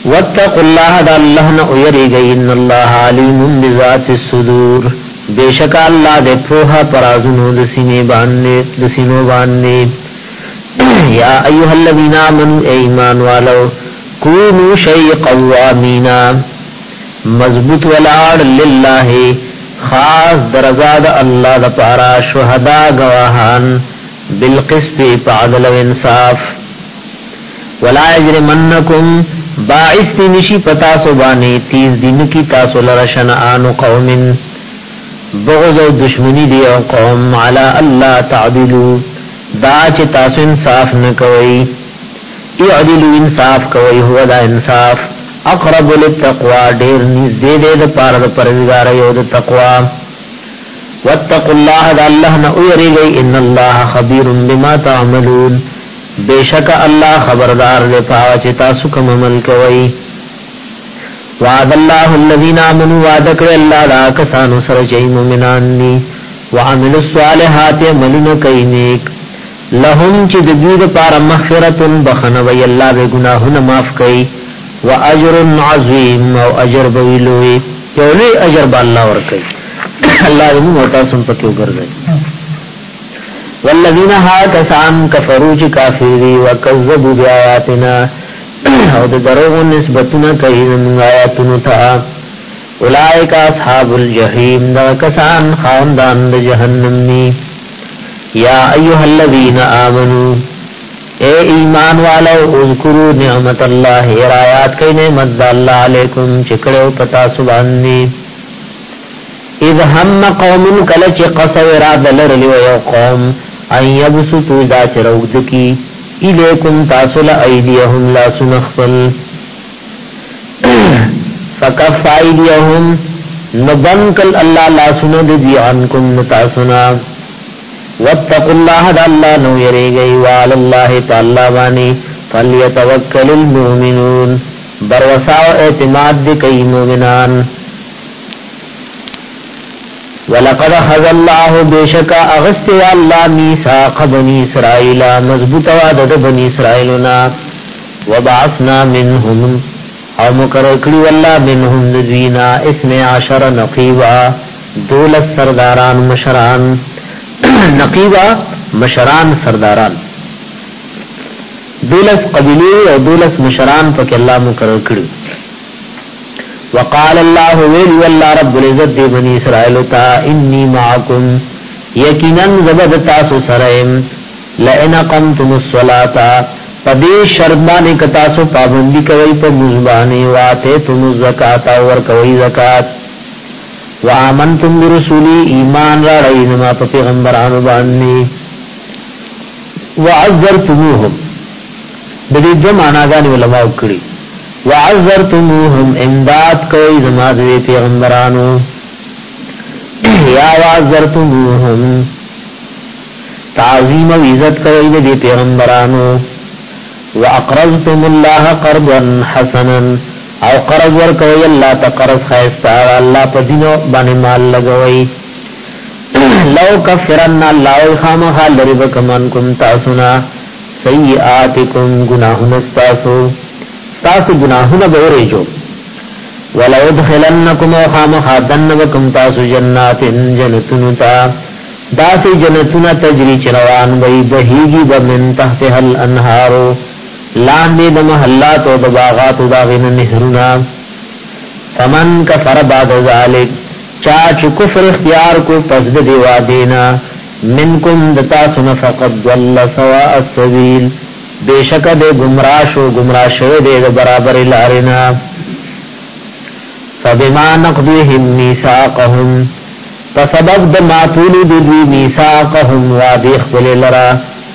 Speaker 1: کونگا واتقوا الله دا الله نه ويریږي ان الله علیم بذات الصدور. بیشک الله دې په پرازونو د سینې باندې د سینو باندې یا ایها الذین آمنوا ایمان والو کونوا شیء قوامینا مضبوط ولاړ لله خاص درزاد الله د پارا شهدا گواهان بالقسط پعدل و انصاف۔ ولا يجرمنكم باعث نشی پتا سبانی تیز دن کی تاسو لرشن آن قوم بغض و دشمنی دی او قوم، علا اللہ تعدلو۔ دا چه تاسو انصاف نکوئی۔ اعدلو انصاف کوئی هو دا انصاف۔ اقرب للتقوى دیر نزدے دے دا پار دا پرزگار یو دا تقوى واتقوا الله دا اللہ نا اویری گئی، ان اللہ خبیر بما تعملون۔ بیشک اللہ خبردار دے پاوا چې تاسو کوم عمل کوي وعد الله الذين امنوا وعد کړ الله دا کسانو سره چې مؤمنان دي وعملوا الصالحات عملونه کوي نیک. لهم چې د دې لپاره مغفرت بخنه وي الله به ګناهونه معاف کوي واجر عظیم او اجر بویلوي یو لوی اجر به الله ور کوي الله دې موږ تاسو په کې وګرځي والذین ها کسان کفرو چې کافر دي وکذبوا بیااتنا او د دروغ نسبتونه کوي زموږ آیاتونو ته اولائک اصحاب الجحیم، دا کسان خاندان د جهنم ني یا ایها الذین آمنو، اے ایمان والو، اذکروا نعمت الله رایات کئ نعمت الله علیکم چکړو پتا سبحانی اذ هم قوم کل چ قصو را دلر لیو قوم ان یبسطو دا چروگد کی الیکم تاسل ایدیهم لا سنخفل۔ فکف ایدیهم نبنکل اللہ لا سند دی عنکم نتاسنا۔ واتقوا الله دا اللہ نو یری گئی وعلى الله تعالی بانی۔ فلیتوکل المؤمنون۔ بروساو اعتماد دی کئی مومنان۔ ولقد خذ الله بشک اغست الله میثاق بني اسرائيل مضبوط وعده بني اسرائيلنا وبعثنا منهم او مقرر کړی والله منهم ذینا اسم عشر نقيبا دولت سرداران مشران نقيبا مشران سرداران. دولت قبیله او دولت مشران پکې الله مقرر کړی وقال الله ویل والله رب العزت دی بنی اسرائیل تا، انی معکم، یقینا زبد تاسو سره لئن قمتم الصلاه پدې شرمانه ک تاسو پابندی کوي په مزبانه واته تم زکات اور کوي زکات وامنتم برسولی، ایمان را رئیزما په پیغمبرانو باندې وعذرتموهم د دې د معناګانې علماء کړی وعذرتموهم، امداد کوي زما د پیغمبرانو. یا وعذرتموهم، تعظیم او عزت کوي د پیغمبرانو. واقرضتم الله قرضا حسنا، او قرض ور کوي الله تقرض خيستا الله په دینو باندې مال لګوي لو کفرن الله خامخ لربکمن کوم تاسو نا سیئاتکم گناهون استاسو تاسو گناهونه به ورېجو. ولا يدخلنكم خام خادن تاسو جنات جنتون تا داسې جنتونه تجري چروان وي بهيږي بمن تحتها الانهار. لاندې د محلات او د باغات او داغین نهرنا فمن کفر بعد ذلك، چا چې کفر اختیار کو پس د دیوا دینا منکم دتا سن فقد ضل سواء السبيل. بیشک دے گمراه شو گمراه شوه دے برابر لارنا۔ فبما نقضيهم ميثاقهم فسبب د ماتول د دوی ميثاقهم وادي خپل لرا۔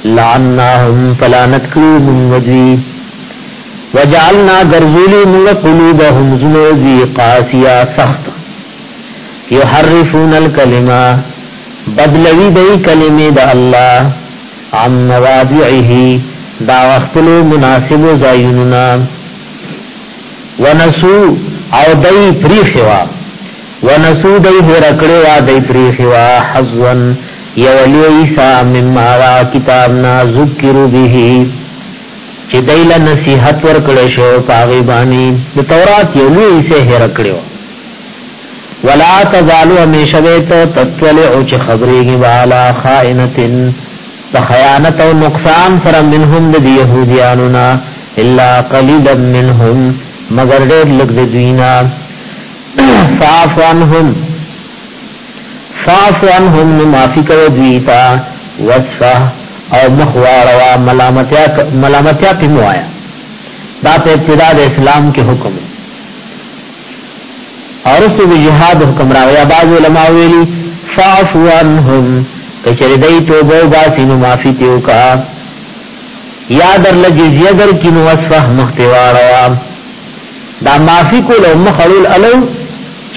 Speaker 1: لعناهم فلانت کلو من وجي وجعلنا غرزولي من قلوبهم زنوزي قاسيا سخت۔ يحرفون الكلمه بدلوی دی کلمه د الله عن مواضعه دا وختلو مناسب زایوننا ونسو او دای پریخوا ونسو دای هرکړه وا دای پریخوا حزن یولی عیسی مما را کتابنا ذکرو به. چې دایل نصیحت ورکړې شو پاغي باندې د تورات یو لوی عیسی هرکړه ولا تزالو همیشه ته تطلع او چې خبرېږي والا خائنتن خیانت او نقصان سره منهم د يهوديانو نا الا قليلا منهم مگر ډېر لږ د دوینا۔ فاف عنهم فاف عنهم معافی کرو دویتا وصفه او مخواروا ملامتیا ملامتیا پی موایا دا په ابتدا د اسلام کې حکم۔ اور اس به جهاد حکم راویا بعض علماء ویلي فاف عنهم کچری دای توبه باسی نو معافی تیو کا۔ یا در لجزیه در کینو وصفه مختواروا دا معافی کول او مخلول الو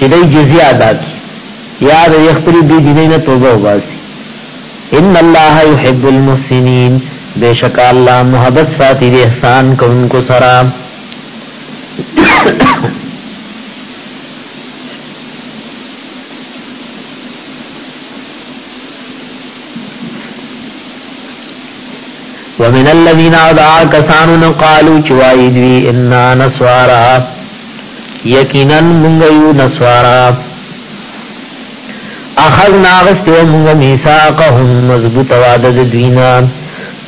Speaker 1: چې دای جزیه ادا کی۔ یا د یخپری دی دینه توبه باسی۔ ان الله يحب المحسنين بیشک الله محبت ساتي د احسان کوونکو سره ومن الذين ادعا كسانو نو قالو چوای دی ان نسوارا. یقینا موږ یو نسوارا. اخذنا غستو موږ میثاقهم مضبوط وعده دینا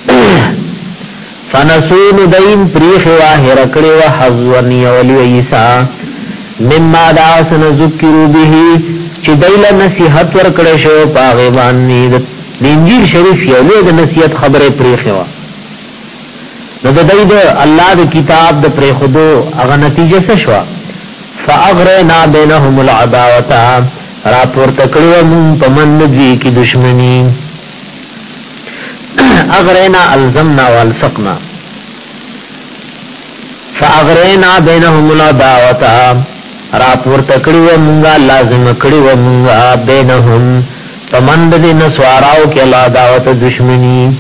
Speaker 1: فنسون دین پریخ واهر کړي وا حزونی اولی عیسا مما داس نذکرو به چې دایله نصیحت ورکړې شو پاغه باندې د انجیل شریف یو له نصیحت خبره پریخ وا نو د دای د الله د کتاب د پرې خودو هغه نتیجه څه شو فاغرنا بینهم العداوه را پور تکړو مون پمند دی کی دشمنی اغرینا الزمنا والسقنا فاغرینا بینهم العداوتا را پور تکړو مونږه لازم کړو مونږه بینهم پمند دی نسواراو کې الله دعوت دشمنی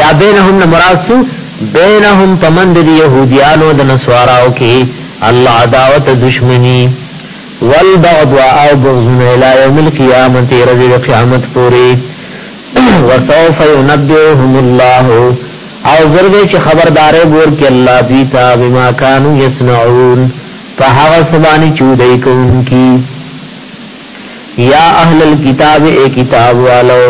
Speaker 1: یا بینهم مراسو بینهم پمند دی يهوديانو د نسواراو کې الله عداوت دشمنی والبغض او بغضن الى يوم القيامة رضي قیامت پوری وسوف ينبئهم الله او زرده چې خبردارې ګور کې الله دیتا بما كانوا يصنعون فهغه سبانی چودې کوونکی یا اهل الكتاب اے کتاب والو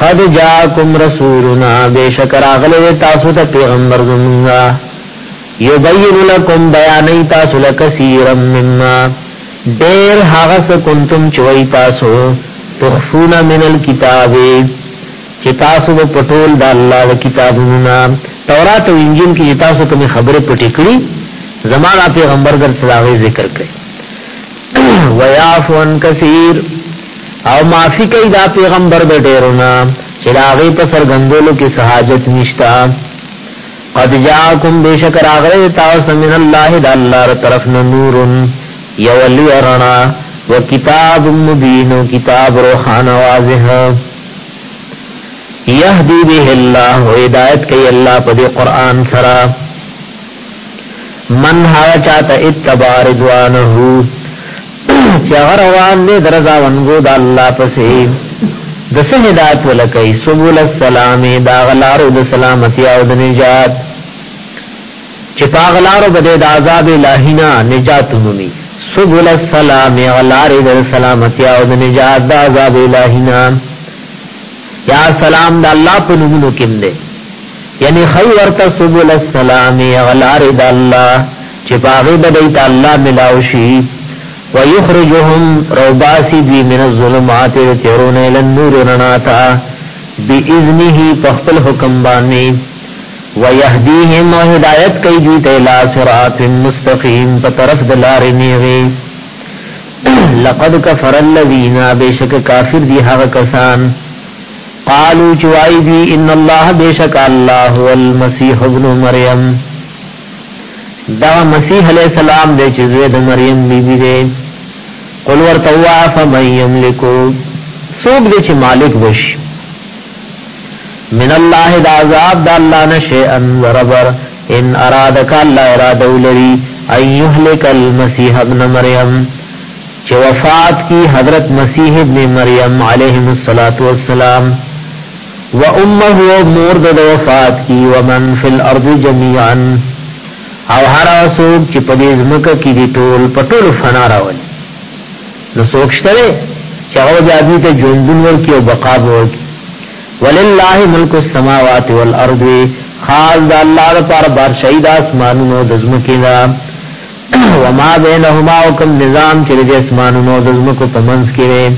Speaker 1: قد جاءكم رسولنا بے بشکر اغله تاسو ته پیغمبر زمونږه یبین لکم بیانی تاسو لکثیرا مما دیر حغس کنتم چوئی تاسو تخفون من الكتاب چې تاسو په پټول د الله د کتابونو تورات او انجیل کې تاسو کوم خبره پټې کړې زمانہ پیغمبر در صلاحي ذکر کړي ويعفو عن كثير او معافي کوي دا پیغمبر د ډیرونه چې راغي په سرګندولو کې سہاجت نشتا۔ قد جاءكم بشکر اغره تاسو من الله د الله طرف نور یولی ارنا و کتاب مبین و کتاب روحان واضح۔ یهدی به الله هدایت کوي الله په دې قران سره من ها چاته اتبع رضوانه چغر روان دې درزا ونګو د الله پسې د څه هدایت ولکې سبول السلام دا غلارو د سلامتی او د نجات. چې پاغلارو بده د عذاب الهینا نجات مومي سبول السلام غلار د سلامتی او د نجات د عذاب الهینا یا سلام د الله په نومونو کې دی یعنی خی ورته سبول السلام غلار د الله چې پاغي بده د الله ملاوشي ويخرجهم روباسی دی من الظلمات تیرون الى النور رناتا بإذنه پخپل حکم باندې ويهديهم وهدايت کوي دوی ته لا صراط مستقيم په طرف د لارې نیوي لقد كفر الذين بشك كافر دي هغه کسان قالوا چوای دي ان الله بشك الله هو المسيح ابن مريم دا مسیح علیہ السلام دے چې زوی د مریم بیبي دی قل ورتوا فمن يملكو سوق دې چې مالک وشي من الله دا عذاب دا الله نشي ان وربر ان ارادک الله اراده ولري ان يهلك المسيح ابن مريم چې وفات کی حضرت مسیح ابن مریم علیه الصلاۃ والسلام. و امه مور د وفات کی. ومن فی الارض جميعا او هر څوک چې په دې ځمکه کې دی ټول پټول فنا راول نو څوک شته چې هغه د ته ژوندون ورکی او بقا ورکی ولله ملک السماوات والارض خاص د الله لپاره بادشاہي د اسمانونو د زمکې دا وما بينهما وکم نظام چې د اسمانونو د زمکو په منځ کې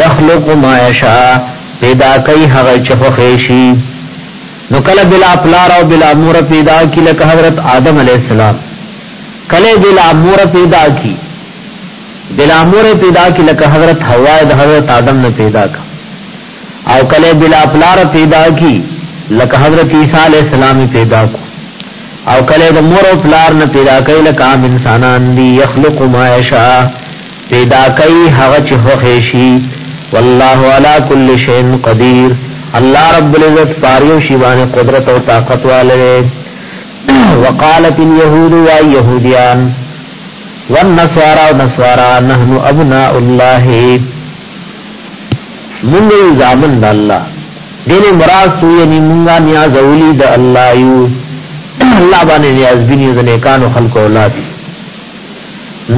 Speaker 1: یخلق ما یشاء پیدا کوي هغه چفخېشي نو کله بلا پلار او بلا مور پیدا کی لکه حضرت آدم علیہ السلام. کله بلا مور پیدا کی. بلا مور پیدا کی لکه حضرت حوا د حضرت آدم نے پیدا کا. او کله بلا پلار پیدا کی لکه حضرت عیسی علیہ السلام پیدا کو. او کله د مور او پلار نه پیدا کړي لکه عام انسانان دي يخلق ما يشاء پیدا کوي هغه چې خوښ شي والله على كل شيء قدير الله رب العزت پاریو شی باندې قدرت او طاقت والے وقالت اليهود واليهوديان والنصارى والنصارى نحن ابناء الله من زامن د الله دین مراد سو یعنی مونږه نیاز اولی د الله یو۔ الله باندې نیاز بینی د نیکانو خلق اولاد۔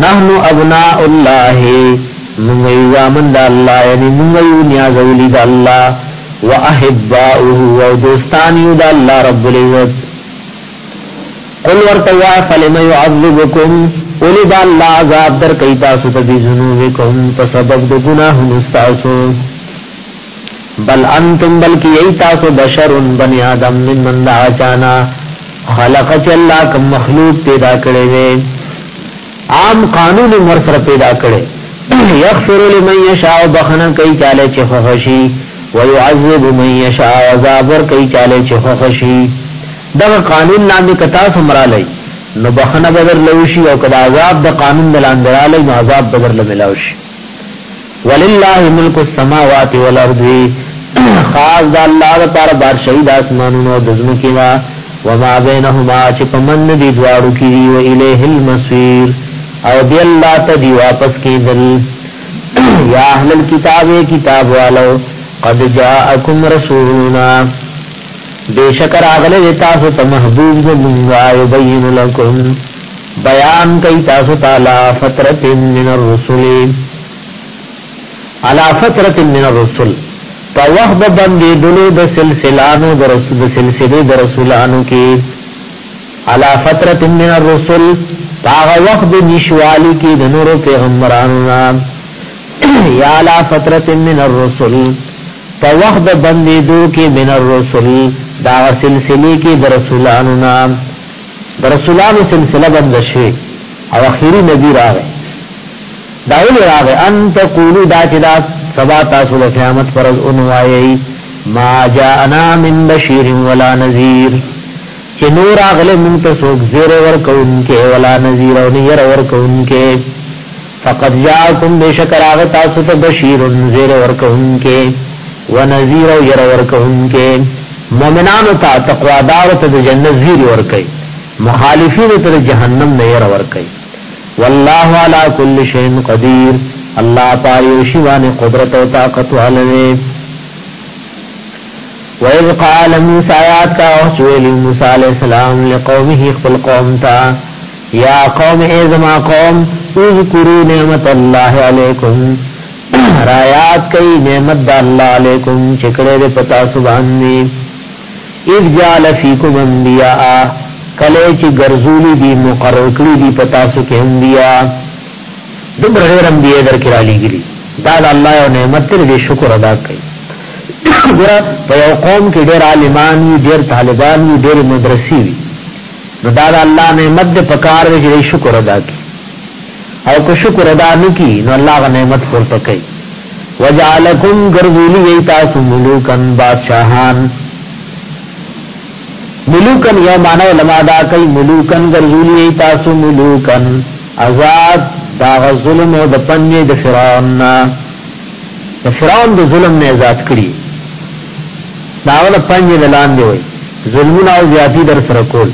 Speaker 1: نحنو ابناء الله مونږ یو زامن د الله یعنی مونږ یو نیاز اولی د الله واحباؤه او دوستان یو د الله رب العزت. قل ورتوا فلم يعذبكم؟ اولی دا اللہ عذاب در کئی تاسو تا بی ذنوبکم پا دو گناہ نستاسو بل انتم بلکی یی تاسو بشر بنی آدم من من دا چانا خلق چ اللہ کم مخلوق پیدا کړي وي عام قانون مر سره پیدا کړي یغفر لمن یشاء بخنا کوي چاله چې خوشي ويعذب من یشاء عذاب ور کوي چاله چې خوشي دا قانون لاندې کتا سمرا لای نو بخنه بدر لوشي او کدا عذاب د قانون دلاندراله نو عذاب بدر لملاوشي ولله ملک السماوات والارض. خاص د الله لپاره بادشاہي د اسمانونو د زمکو وا وما بينهما چې پمن دي دواړو کې او الیه المصير او دی الله ته دی واپس کېدل. یا اهل الكتاب کتاب والو قد جاءکم رسولنا. بے بیشکر آغلے تاسو تا محبوب زمونگا یبین لکم. بیان کئی تاسو تالا فترت من الرسول علا فترت من الرسول پا وحد بندی دلو د سلسلانو د رسول د سلسله د رسولانو کې علا فترت من الرسول پاغ وحد نشوالی کې د نورو پیغمبرانو نام یا علا فترت من الرسول پا وحد بندی دو کې من الرسول دا سلسله کې د رسولانو نام. د رسولانو سلسله بند شي او اخیری نبی راغی. دا ویل راغی. ان تقولوا دا چې دا سبا تاسو له قیامت پر اونوایي ما جاءنا من بشیر ولا نذیر. چې نور اغله مونږ ته څوک زیر ور کوونکې ولا نذیر او نیر ور کوونکې فقد جاءكم بشکر اغه تاسو ته بشیر زیر ور کوونکې ونذیر او ير ور کوونکې مومنانو ته تقوا دار ته د جنت زیر ور کوي مخالفین ته جهنم نه ير ور کوي والله على كل شيء قدير الله پاره شیوان قدرت او طاقت والے وَإِذْ قَالَ مُوسَى آیات کا وحچویلی موسیٰ علیہ السلام لقومه خپل قوم تا. یا قوم ایزما قوم اذکروا نعمت اللہ علیکم رایات کئی نعمت دا اللہ علیکم چکڑے دے پتا سبحانی اذ جال فیکم انبیاء کله چې ګرځولي دي مقرر کړی دي پتا سو کې انبیاء۔ دمر ډېر انبیاء درکې را لګري دا د الله یو نعمت دې شکر ادا کړئ ګور په یو قوم کې ډېر عالمان وي ډېر طالبان وي ډېر مدرسې وي نو دا د نعمت دې پکار دې چې جی شکر ادا کړي او کو شکر ادا نکي نو الله غ نعمت ورته کوي. وجعلکم ګرځولي تاسو ملوکن بادشاہان. ملوکن یو معنی علماء دا کوي، ملوکن ګرځولي تاسو ملوکن. آزاد دا ظلم او د پنځه د فرعون د فرعون د ظلم نه آزاد کړی دا ول پنځه د لاندې وي ظلمونه او زیاتی در سره کول.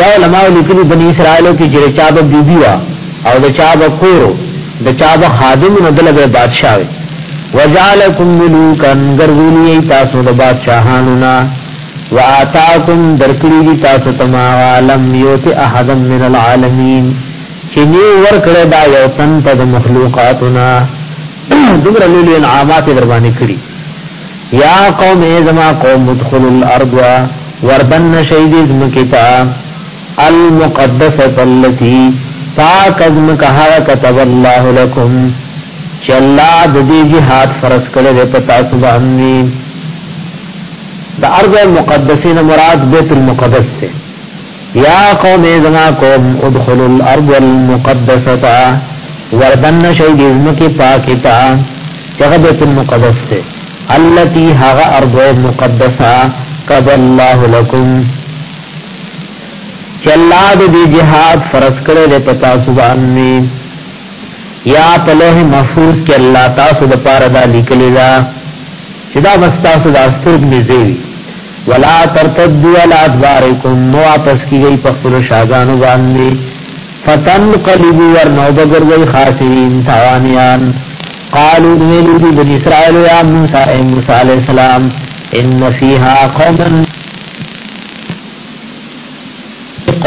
Speaker 1: یا علماء لیکلي بنی اسرائیل کې چې چا به وا او د چا به کورو د چا به خادم نه دلته بادشاہ وي. وجعلکم ملوکن ګرځولي تاسو د بادشاہانو نه. واتاکم درکړي دي تاسو تما عالم یوت احد من العالمین. چې نی ور کړه دا یو تن ته مخلوقاتنا دغه لولي انعامات در باندې کړی یا قوم ازما قوم ادخل الارض وردن شهید ازمکتا المقدسه التي پاک ازم کہا کتب اللہ لکم چی اللہ ددی جہاد فرس کرے دے پتا سبحانی دا ارض مقدسین مراد بیت المقدس سے یا قوم ازما قوم ادخلوا الارض المقدستا وردن شید ازم کی پاکتا چگہ بیت المقدس سے اللتی حاغ ارض مقدسا قد اللہ لکم. لكم چلا د جهاد فرض کړی د پتا سبحان نے یا په له محفوظ کې الله تاسو د پاره دا۔ لیکلی دا چې دا مستاسو د استرګ نزیوی ولا ترتدوا على ادباركم نو واپس کیږي په خپل شاګانو باندې فتن قلبوا ورنو بغروي خاسرین تاوانیان قالوا ویلو دی بنی اسرائیل یا موسی اے موسی علیہ السلام، ان فیها قوما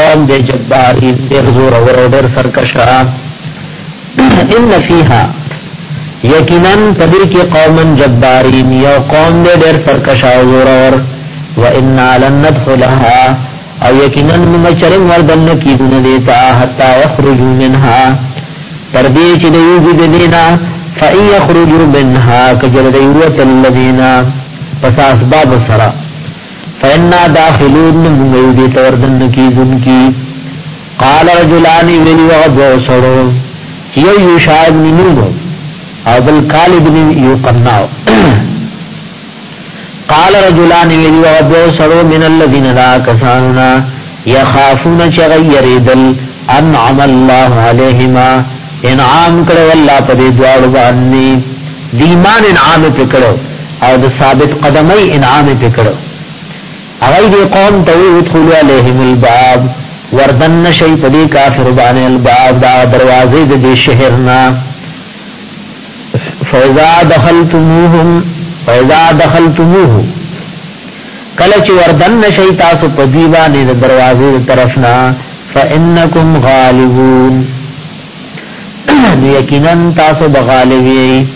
Speaker 1: قوم دے جباری دیر زور اور دیر سرکشا إن فیها یقینا پدی کی قوم جباری یا قوم دے دیر سرکشا زور اور و ان لن ندخلها. أو یقینا مچرن وردن کی دن دیتا حتا یخرجو منها. تردی چی دیو بی دینا فئی یخرجو منها کجر دیوت اللذینا پس أسباب سرہ فإنا داخلون موږ دې توردن کیدون کی قال رجلان ویلی و دو سړو یو یو شاید نینو او بل کالب یو قناو قال رجلان ویلی و دو سړو من الذين لا كساننا يخافون چغيردل انعم الله عليهما انعام کړو الله په دې دواړو دیمان انعام پکړو او د ثابت قدمي انعام پکړو هغه دې قوم ته ادخلوا عليهم الباب وردن شي په دې کافر باندې الباب دا دروازې د شهرنا فاذا دخلتموهم فاذا دخلتموه. کله چې وردن نشي تاسو په دی باندې دروازې طرفنا فانکم غالبون. یقینا تاسو بغالبی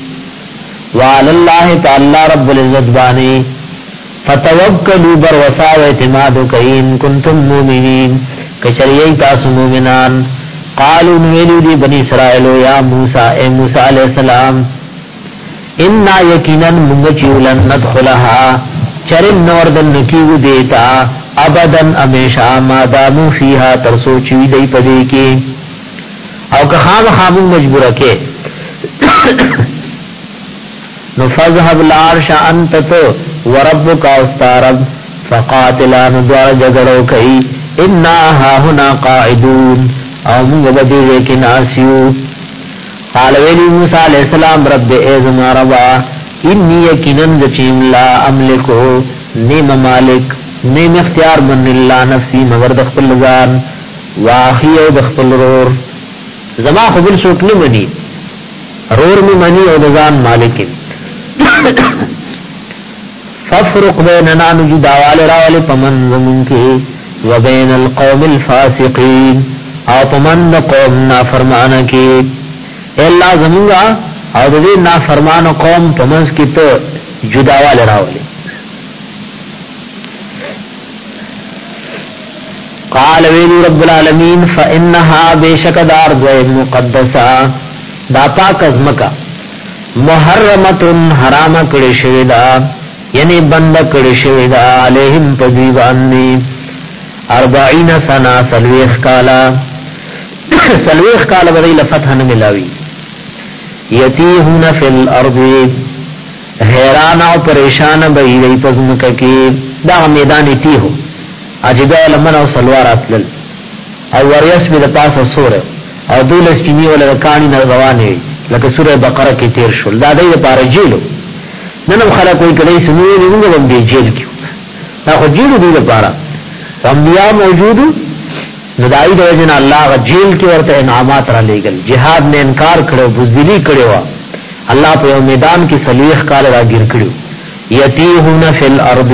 Speaker 1: وعلى الله تعالی رب العزت باندې فتوکلوا بر وسا و اعتماد کین کنتم مؤمنین کچریای تاسو مؤمنان قالوا نویلو دی بنی اسرائیل یا موسی، اے موسی علیہ السلام ان یقینا موږ چې ولن ندخلها چرن نور دن نکیو دیتا۔ ابدن امیشا ما دامو فیها ترسو چوی دی پدی کی۔ او که خام خامو مجبور کے۔ نو فذهب لارشا انتتو وربک استارب فقاتلان دوار جگڑو کئی انا ها هنا قاعدون. او موږ بدی کې ناسیو قال ویلی موسی علیہ السلام، رب اذن ربا. انی یقینا چیم لا املکو نیم مالک نیم اختیار من الله نفسی مگر د خپل واخی او د رور زما خپل څوک نه مني رور می مني او د ځان مالک. ففرق بیننا نجو داوال راوال پمن زمون کی و القوم الفاسقین. او پمن قوم نافرمانا کی. اللہ زمونگا او د دې قوم په منځ کې ته جداواله راولي قال ویلو رب العالمین فانها بشک دار ذی مقدسه دا پاک ازمکا محرمتن حرام کړي شوی دا. یعنی بند کړي شوی دا علیهم پدوی باندې. 40 سنا سلويخ کالا سلويخ کالا بدی لفتح نه ملاوي. یتیهون فی الارض. حیران او پریشان بئی دی پزمکا کی دا میدان تیهو عجبا لمن او سلوار اتلل او وریس بی دا پاس سور. او دولس چینی ولا کانی نه روانه لکه سوره بقره کې تیر شول. دا دای لپاره جیلو نن خلک کوئی کله سموي نه موږ هم جیل کیو دا خو جیلو دی لپاره. انبیاء موجودو نو دای د وجنه الله غ جیل کې ورته انعامات را لېګل jihad نه انکار کړو بزدلی کړو الله په یو میدان کې صلیح کال را ګیر کړو یتیهون فی الارض.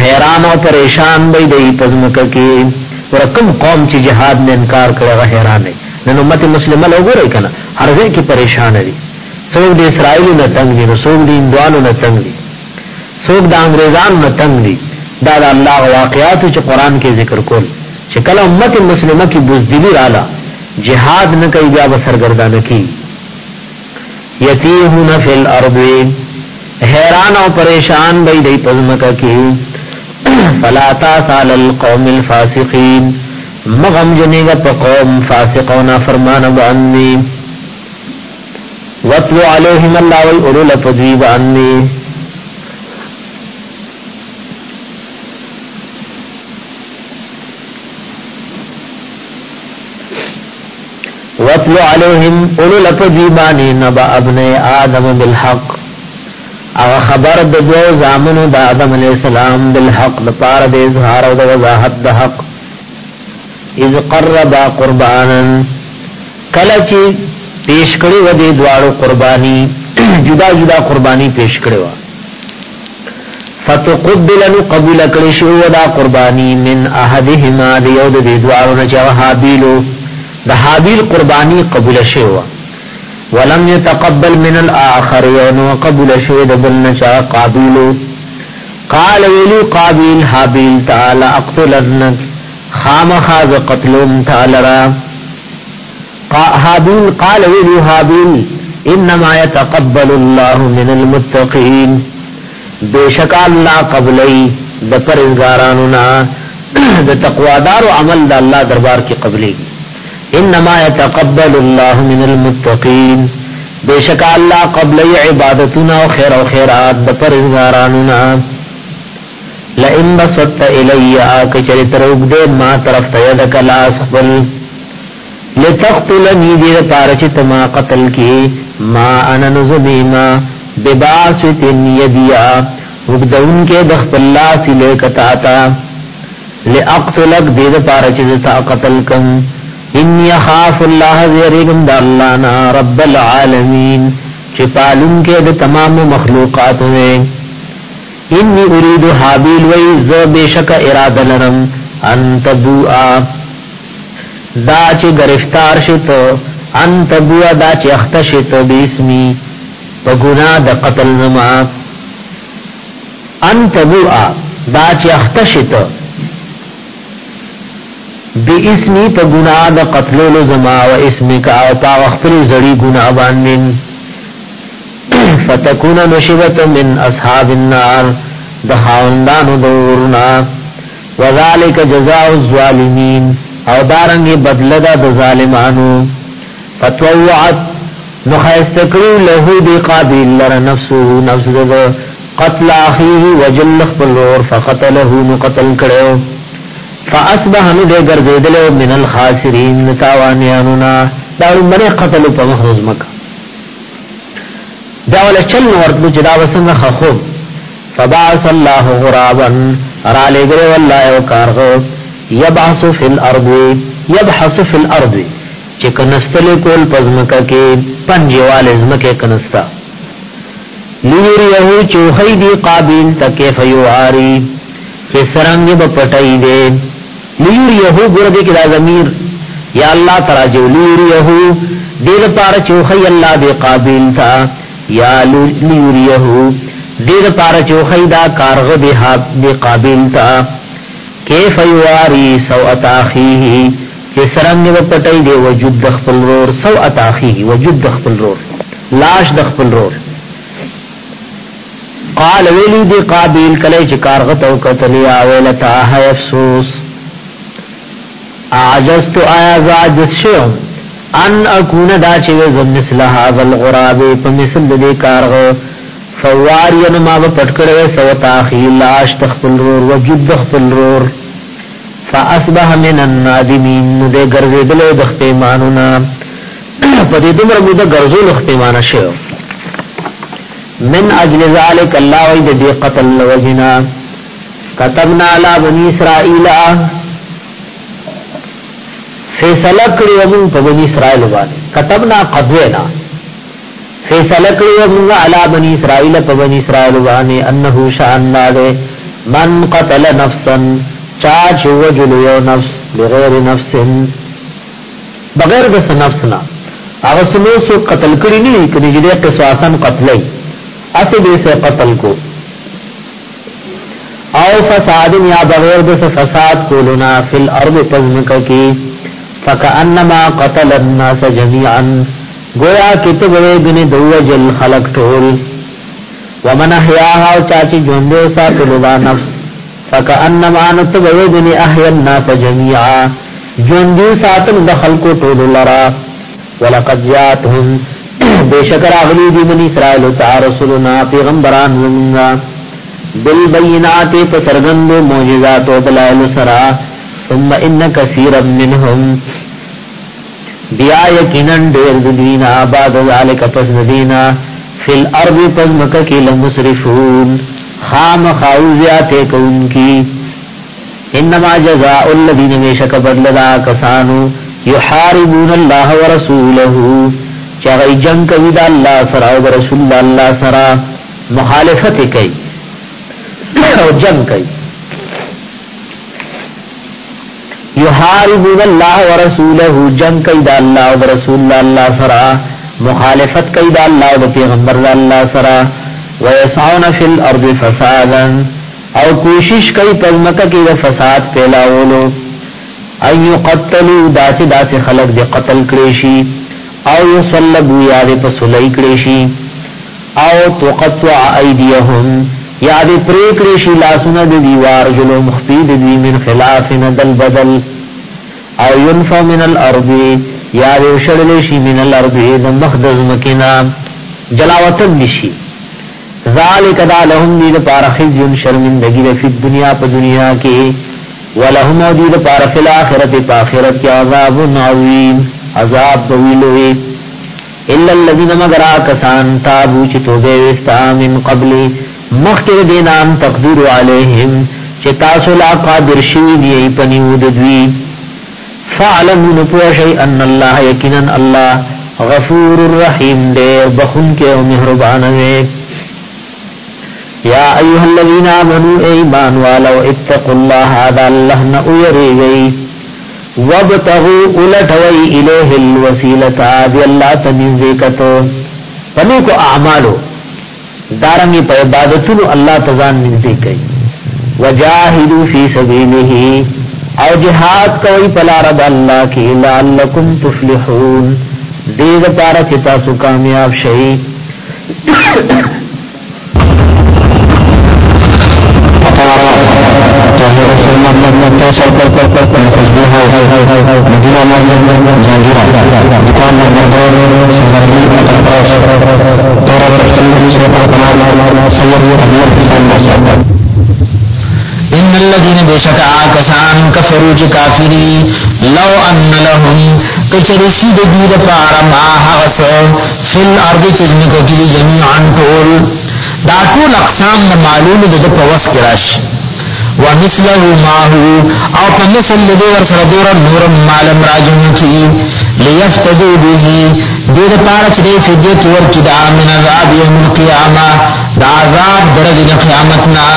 Speaker 1: حیران او پریشان به دی پزمک کې. ورکم قوم چې jihad نه انکار کړو حیران نه نن امت مسلمه لوګورای کنه هر ځای کې پریشان دي څوک د اسرائیل نه تنگ دي څوک د هندوانو نه تنگ دي څوک د انګريزانو نه تنگ دي دا د الله واقعات چې قران کې ذکر کول۔ چې کله امت مسلمه کې بزدلی رااله جهاد نه کوي بیا به سرګردانه کی۔ یتیہون فی الارض۔ حیران او پریشان بی دی پزمکا کی۔ فلا تاسال القوم الفاسقین۔ مغم جنگا پا قوم فاسقونا فرمان بانی وطلو علیہم اللہ والعلو لپدوی بانی وطلو علیہم علو لپدوی بانی نبا ابن آدم بالحق. اغا خبر د دو زامنو د آدم علیہ السلام بالحق د پار د اظهار او د وضاحت د حق. اذ قربا قربانا. کله چې پیش کړي و دي دواړو قرباني. جدا جدا قرباني پیش کړي و فتقبل له قبول کړي شو دا قرباني من احدهما. د یو د دواړو نه چې حابیل د حابیل قرباني قبول شوی و ولم يتقبل من الاخر ينو قبول شو شهد بلنچا قابیل قال ویلو قابیل حابیل تعالی اقتلنك خامخاز قتلم تعالی را. حابیل قال ویلو حابیل انما يتقبل الله من المتقين بیشک الله قبلی د پرزګارانو نا د تقوادار او عمل د الله دربار کې قبلي انما يتقبل الله من المتقين بیشک الله قبل عبادتنا او خیر او خیرات د پرزګارانو لئن بسط الیا کچری تروګ دې ما طرف ته يدک لا سبل لتقتلني دې پارچ تما قتل کی ما انا نزبیما بباسط یدیا وګدون کې د خپل الله سله کتا تا لاقتلک پارچ تا قتل کم۔ انی خاف الله زیرګم د الله نا رب العالمین۔ چې پالون کې د تمام مخلوقات وې انی اريد حابیل وی ز بشک اراده لرم۔ ان دا چې گرفتار شت انت بوا دا چې اختشت بیسمی په ګنا د قتل زما انت بوا دا چې اختشت بیسمی په ګنا د قتل زما او اسمک او پا وخت زړی ګنا باندې فتكون نشبت من اصحاب النار د هاوندانو دورنا وذالک جزاء الظالمین. او دارنګي بدله ده د ظالمانو. فتوعت نو خاستکړو له دی قابل لر نفسه نفس ده قتل اخيه وجل خپلور فقتله نو قتل کړو فاصبح نو دې ګرځیدل من الخاسرین تاوانیانو نا دا مری قتل په مخرج مکه دا ول چل ورته جدا وسنه خخو فبعث الله غرابا. را لګره والله او کارغو يبعث في الارض يبحث في الارض. چې کنستل کول پزمکه کې پنځوال ازمکه کنستا. لیریه چوخی دی قابیل تکیف یواری چې سرنګ به پټای دی لیر یهو ګور دې کې دا ضمیر یا الله تراجو لیر یهو دې لپاره چوخی الله دې قابل تھا. یا لیر یهو دې لپاره چوخی دا کارغه دې حق دې قابل تھا. کیف یواری سوءت اخیه چې سرنګ و پټای دی وجود د خپل رور سوءت اخیه وجود د خپل رور، لاش د خپل رور. قال ویلی دی قابل کلی چې کارغه تو کتلی اویلتا ہے افسوس. اعجزت آیا زاجز شیم ان اکون دا چې زم مثل هذا الغراب په مثل دې کارغه فوارین ما په پټکړې سو تاخیل لاش تخپل رور وجد خپل رور. فاصبح من النادمین دې ګرځېدل د خپېمانونا په دې دمر موده ګرځول خپېمانه شو من اجل ذلك الله وی دې قتل وجنا كتبنا على بني اسرائيل فیصله کړی ومن په بنی اسرائیل باندې كتبنا قضینا فیصله کړی ومن علی بنی اسرائیل په بنی اسرائیل باندې انه شان داده من قتل نفسا چا چې وجل یو نفس بغیر نفس بغیر د نفسنا هغه سمو سو قتل کړی نه کړي چې قصاصن قتلای اته دې سے قتل کو او فساد یا بغیر د فساد کولنا فل ارض تزمک کی فکانما قتل الناس جميعا گویا کتب ویگنی دو جل خلق ٹول ومن احیاها او چاچی جوندے ساتلو دا نفس فکأنما نتب ویگنی احیا الناس جميعا جوندے ساتلو دا خلقو ٹول لرا ولقد جاتهم بے شکر اغلی دی بنی اسرائیل تا رسولنا پیغمبران ومنگا بالبینات پسرگند موجزات و دلائل سرا ثم ان کثیرا منهم بیا یقیناً ډیر دینا آباد ذالک پس دینا فی الارض پس مکہ کی لمصرفون خام خاوزیات کون کی انما جزاء الذین میشک بدلدا کسانو یحاربون اللہ ورسولہ چاگئی جنگ کوي دا الله سره او رسول الله سره مخالفت کوي او جنگ کوي یحاربون الله ورسوله جنگ کوي دا الله او رسول الله سره مخالفت کوي دا الله او پیغمبر الله سره ويسعون فی الارض فسادا۔ او کوشش کوي په مکه کې د فساد پھیلاولو ايو قتلوا داسې داسې خلق دې قتل کړي شي او یصلبوا یا دې په سلای کړي شي او تقطع ايديهم یا دې پرې کړی شي لاسونه د دیوار جلو مخفید دی من خلاف ندل بدل او ينفى من الارض یا دې شړل شي من الارض د مخدز مکینا. جلاوتن نشي ذالک دا لهم دی لپاره خزي شرمندگی فی دنیا په دنیا کې ولهم دی لپاره فی الاخرت په اخرت کې عذاب عظیم. عذاب دویلوی الا الذين مگر کسان تابو چې توبه وستا من قبلی. مخکر دینام تقدیر علیہم چه تاسو لا قادر شوی دی پنیو ددوی فعلمون پوشی ان اللہ یکنن اللہ غفور الرحیم دیر بخن کے و مہربانوے یا ایوہ الذین آمنوا ایمان والو اتقوا اللہ، آدھا اللہ نعویری گئی. وابتغوا الٹوئی الیہ الوسیلتا، دی اللہ تنیزیکتو پنی کو اعمالو دارنګي په عبادتونو الله تزان نږدې کوي وجاهدوا فی سبیله او جهاد کوي په لار د الله کې لعلکم تفلحون۔ دې لپاره چې تاسو کامیاب شئ
Speaker 2: ان الذين بشك آکسان کفروا کافری لو ان لهم کچرسی ما حغس جميعا دا ټول اقسام معلوم ومثله ما هو او په مثل د ور سره دور نور مالم راجم کی لیفتدو به دې لپاره چې فدیت ورکړي د امن عذاب یوم القیامه دا عذاب درج د قیامتنا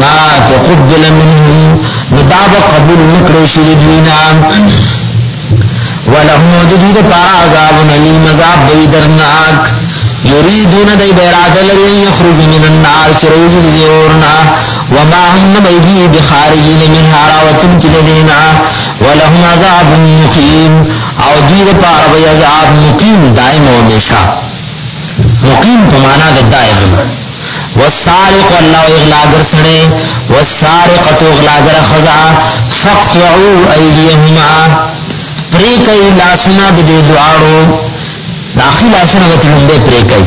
Speaker 2: ما تقبل منهم نداب قبول نکړي شي دینا ولهم وجدید پارا عذاب علیم عذاب دوی درناک یریدون دی بیراد لری یخرج من النار چروج دیورنا وما هم بیبی بخارجین من حراوتن چلدینا ولهم عذاب مقیم او دوی پارا بی عذاب مقیم دائم و میشا مقیم پمانا دا دائم. والسارق اللہ اغلاگر سنے والسارقت اغلاگر خضا فقطعو ایدیهما پریکئی لاسنا بدے دعاڑو داخل لاسنا بتلنبے پریکئی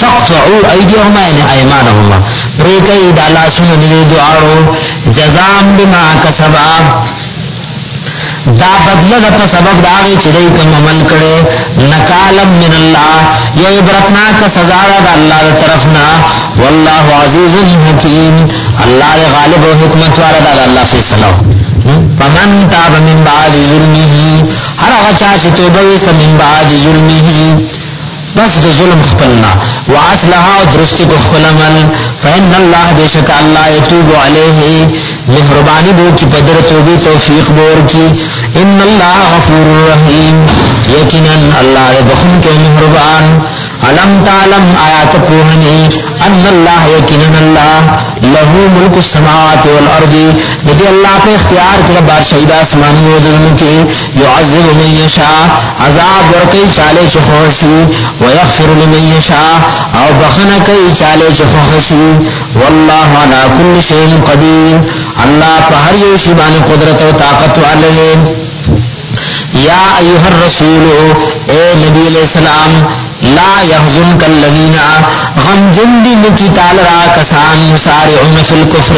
Speaker 2: فقطعو ایدیهما یعنی ایمانهما پریکئی دا لاسنا بدے دعاڑو جزام بما کسبا۔ دا بدل د سبب دا غي چې دای عمل کړي نکالم من الله یو عبرتنا کا سزا ده الله تر طرفنا۔ والله عزیز حکیم۔ الله غالب او حکمت والا ده الله فیصله فمن تاب من بعد ظلمه، هر هغه چې توبه وکړي من بعد ظلمه. بس د ظلم خپلنا واصلها او درست کو خپل عمل. فإن الله بیشک الله یتوب علیه. مهربانی بو چې پدر توبه توفیق بور کی ان الله غفور رحیم. یقینا الله بخون کې مهربان. علم تعلم آیات پوہنی ان اللہ یقین اللہ لہو ملک السماوات والارض ندی اللہ پہ اختیار کر بادشاہی آسمانی و ظلم کے یعذب من یشا عذاب ورکی چالے چخوشی ویغفر لمن یشا او بخن کئی چالے چخوشی واللہ علا کل شین قدیر. اللہ پہر یوشی بانی قدرت و طاقت والے. یا ایوہ الرسول، اے نبی علیہ السلام لا یحزن کاللذین غم جندی مکی تالرا کسان مسارعون فی الکفر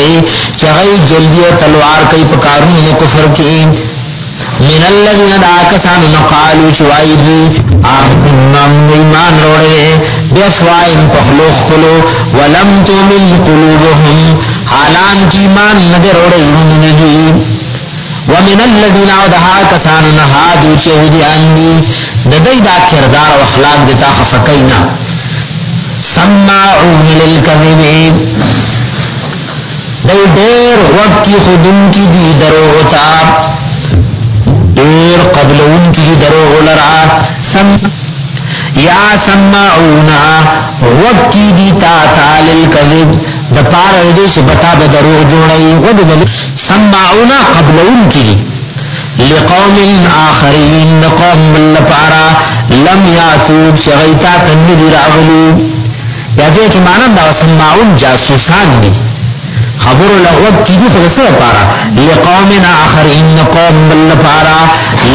Speaker 2: چغی جلدی و تلوار کئی پکارون کفر کی۔ من اللذین دا کسان نقالو چوائی دی آمنام ایمان روڑے بیفوائن پخلوخ کلو ولم تو من قلوبهم حالان کی ایمان ندر روڑے ایمان ومن الذين عدها كسان نهادو چهوديان دي ددای دا کردار و اخلاق دتا خفقینا. سماعون للكذب دی دیر وقت کی خودن کی دی دروغتا دیر قبلون کی دروغ لرا. سم یا سماعونا وقت دی تا تا للكذب د پاره دې چې بتا به درو جوړي ود دل سمعونا قبلون کی لقوم آخرین قوم لپارا لم یاتو شغیتا تنجی راغلو یا دې کې معنا دا سمعون جاسوسان دي. خبر لغوت کی دی فلسے پارا لقوم آخرین قوم لپارا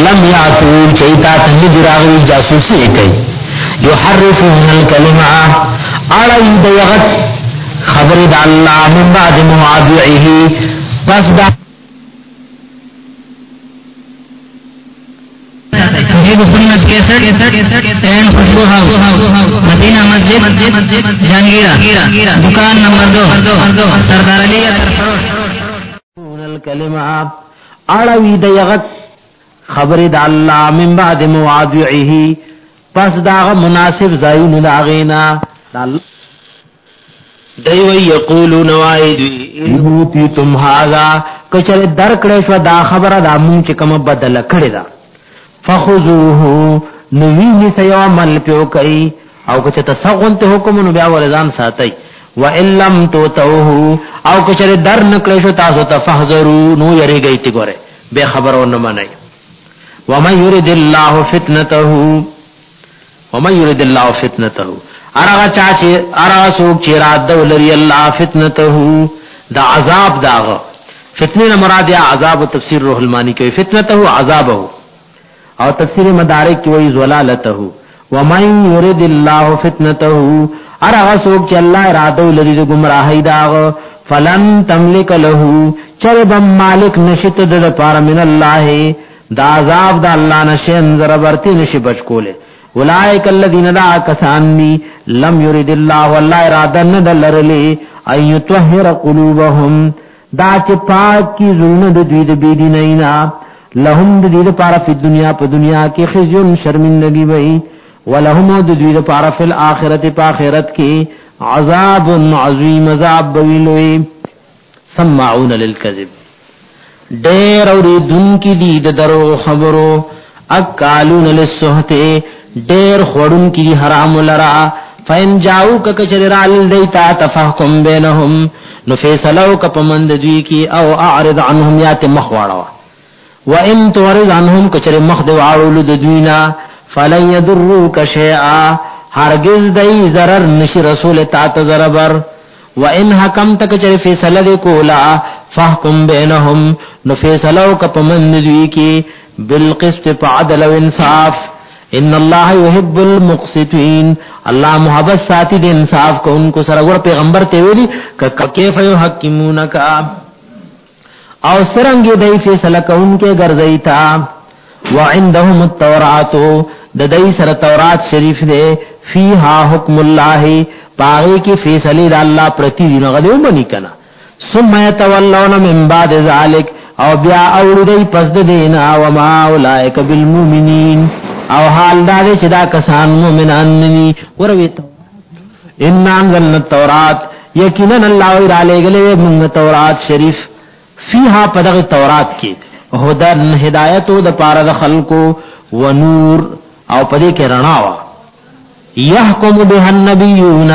Speaker 2: لم یاتو چیتا تنجی راغلی جاسوسی کئی یحرفون الکلمہ اڑائی دیغت خبر دا اللہ من بعد معادعه پس دا
Speaker 3: مدینہ مسجد جہانگیرہ دکان نمبر دو سردار علی
Speaker 1: الکلمہ اڑوی دیغت خبر دا اللہ من بعد موادعه پس دا مناسب زائن دا غینا دا اللہ دیوی یقولو نوائی دوی انہوتی تم حاغا کچر درکڑے شو دا خبر دا مون چکم بدل کڑی دا فخوزوہو نوینی سیو عمل پیو کئی او کچر تسغنت حکمونو بیا ولدان ساتی و لم تو توہو او کچر در نکڑے شو تاسو تفحضرو نو یری گئی تی گورے بے خبرو نمانی ومن یرد اللہ فتنتہو ومن یرد اللہ فتنتہو ارغا چاچے ارغا سوک چیرا دولری اللہ فتنتہو دا عذاب داغ فتنی مراد یا عذاب و تفسیر روح المانی کے فتنتہو عذابہو اور تفسیر مدارک کی وہی زلالتہو ومن یرد اللہ فتنتہو ارغا سوک چی اللہ ارادو لری دا گمراہی داغ فلن تملک لہو چربم مالک نشت دا پار من اللہ دا عذاب دا اللہ نشین ذربرتی نشی بچ کولے اولائک الذین دا کسان دی، لم یرید اللہ واللہ ارادہ ندلر لے ایو توہر قلوبهم دا چی پاک کی ظلم دا دوید بیدی نینا۔ لهم دا دید پارا فی الدنیا پا دنیا کی خزیون شرمندگی بئی۔ ولهم دا دید پارا فی الاخرت پا آخرت کی عذاب عظیم عذاب بویلوئی سمعون للکذب۔ دیر اور دن کی دید درو خبرو، اکالون للسحتے ډیر خورون کی حرام لرا. فین جاؤ کچر رال دیتا تفحکم بینهم نو فیصلو کپمند دوی کی او اعرض عنهم یات مخواڑا و ان تورض عنهم کچر مخ دو عاولو دوینا فلن یدروک شیعا هرگز دی ضرر نشی رسول تات ضربر و ان حکم تک چر فیصلہ دے کولا فحکم بینهم نو فیصلو کپمند دوی کی بالقسط عدل و انصاف ان اللہ یحب المقسطین۔ اللہ محبت ساتھی دے انصاف کو، ان کو سرور پیغمبر تے ویلی، کہ کیف یحکمونک؟ او سرنگ دی فیصلہ کون کے گردئی تا۔ وعندهم التورات ددئی سر تورات شریف دے۔ فیہا حکم اللہ پاغی کی فیصلی دا اللہ پرتی دین غدیو بنی کنا۔ ثم يتولون من بعد ذلك او بیا اوڑ دی پس دینا، وما اولائک بالمومنین او حال دا دے چدا کسان مومنان ننی. ورویت ان انزلنا التورات. یقینا اللہ را لے گلے من تورات شریف. فیہا پدغ تورات کی. ہدن ہدایت د پار د خلقو و نور. او پدې کې رڼا وا یحکم به النبیون.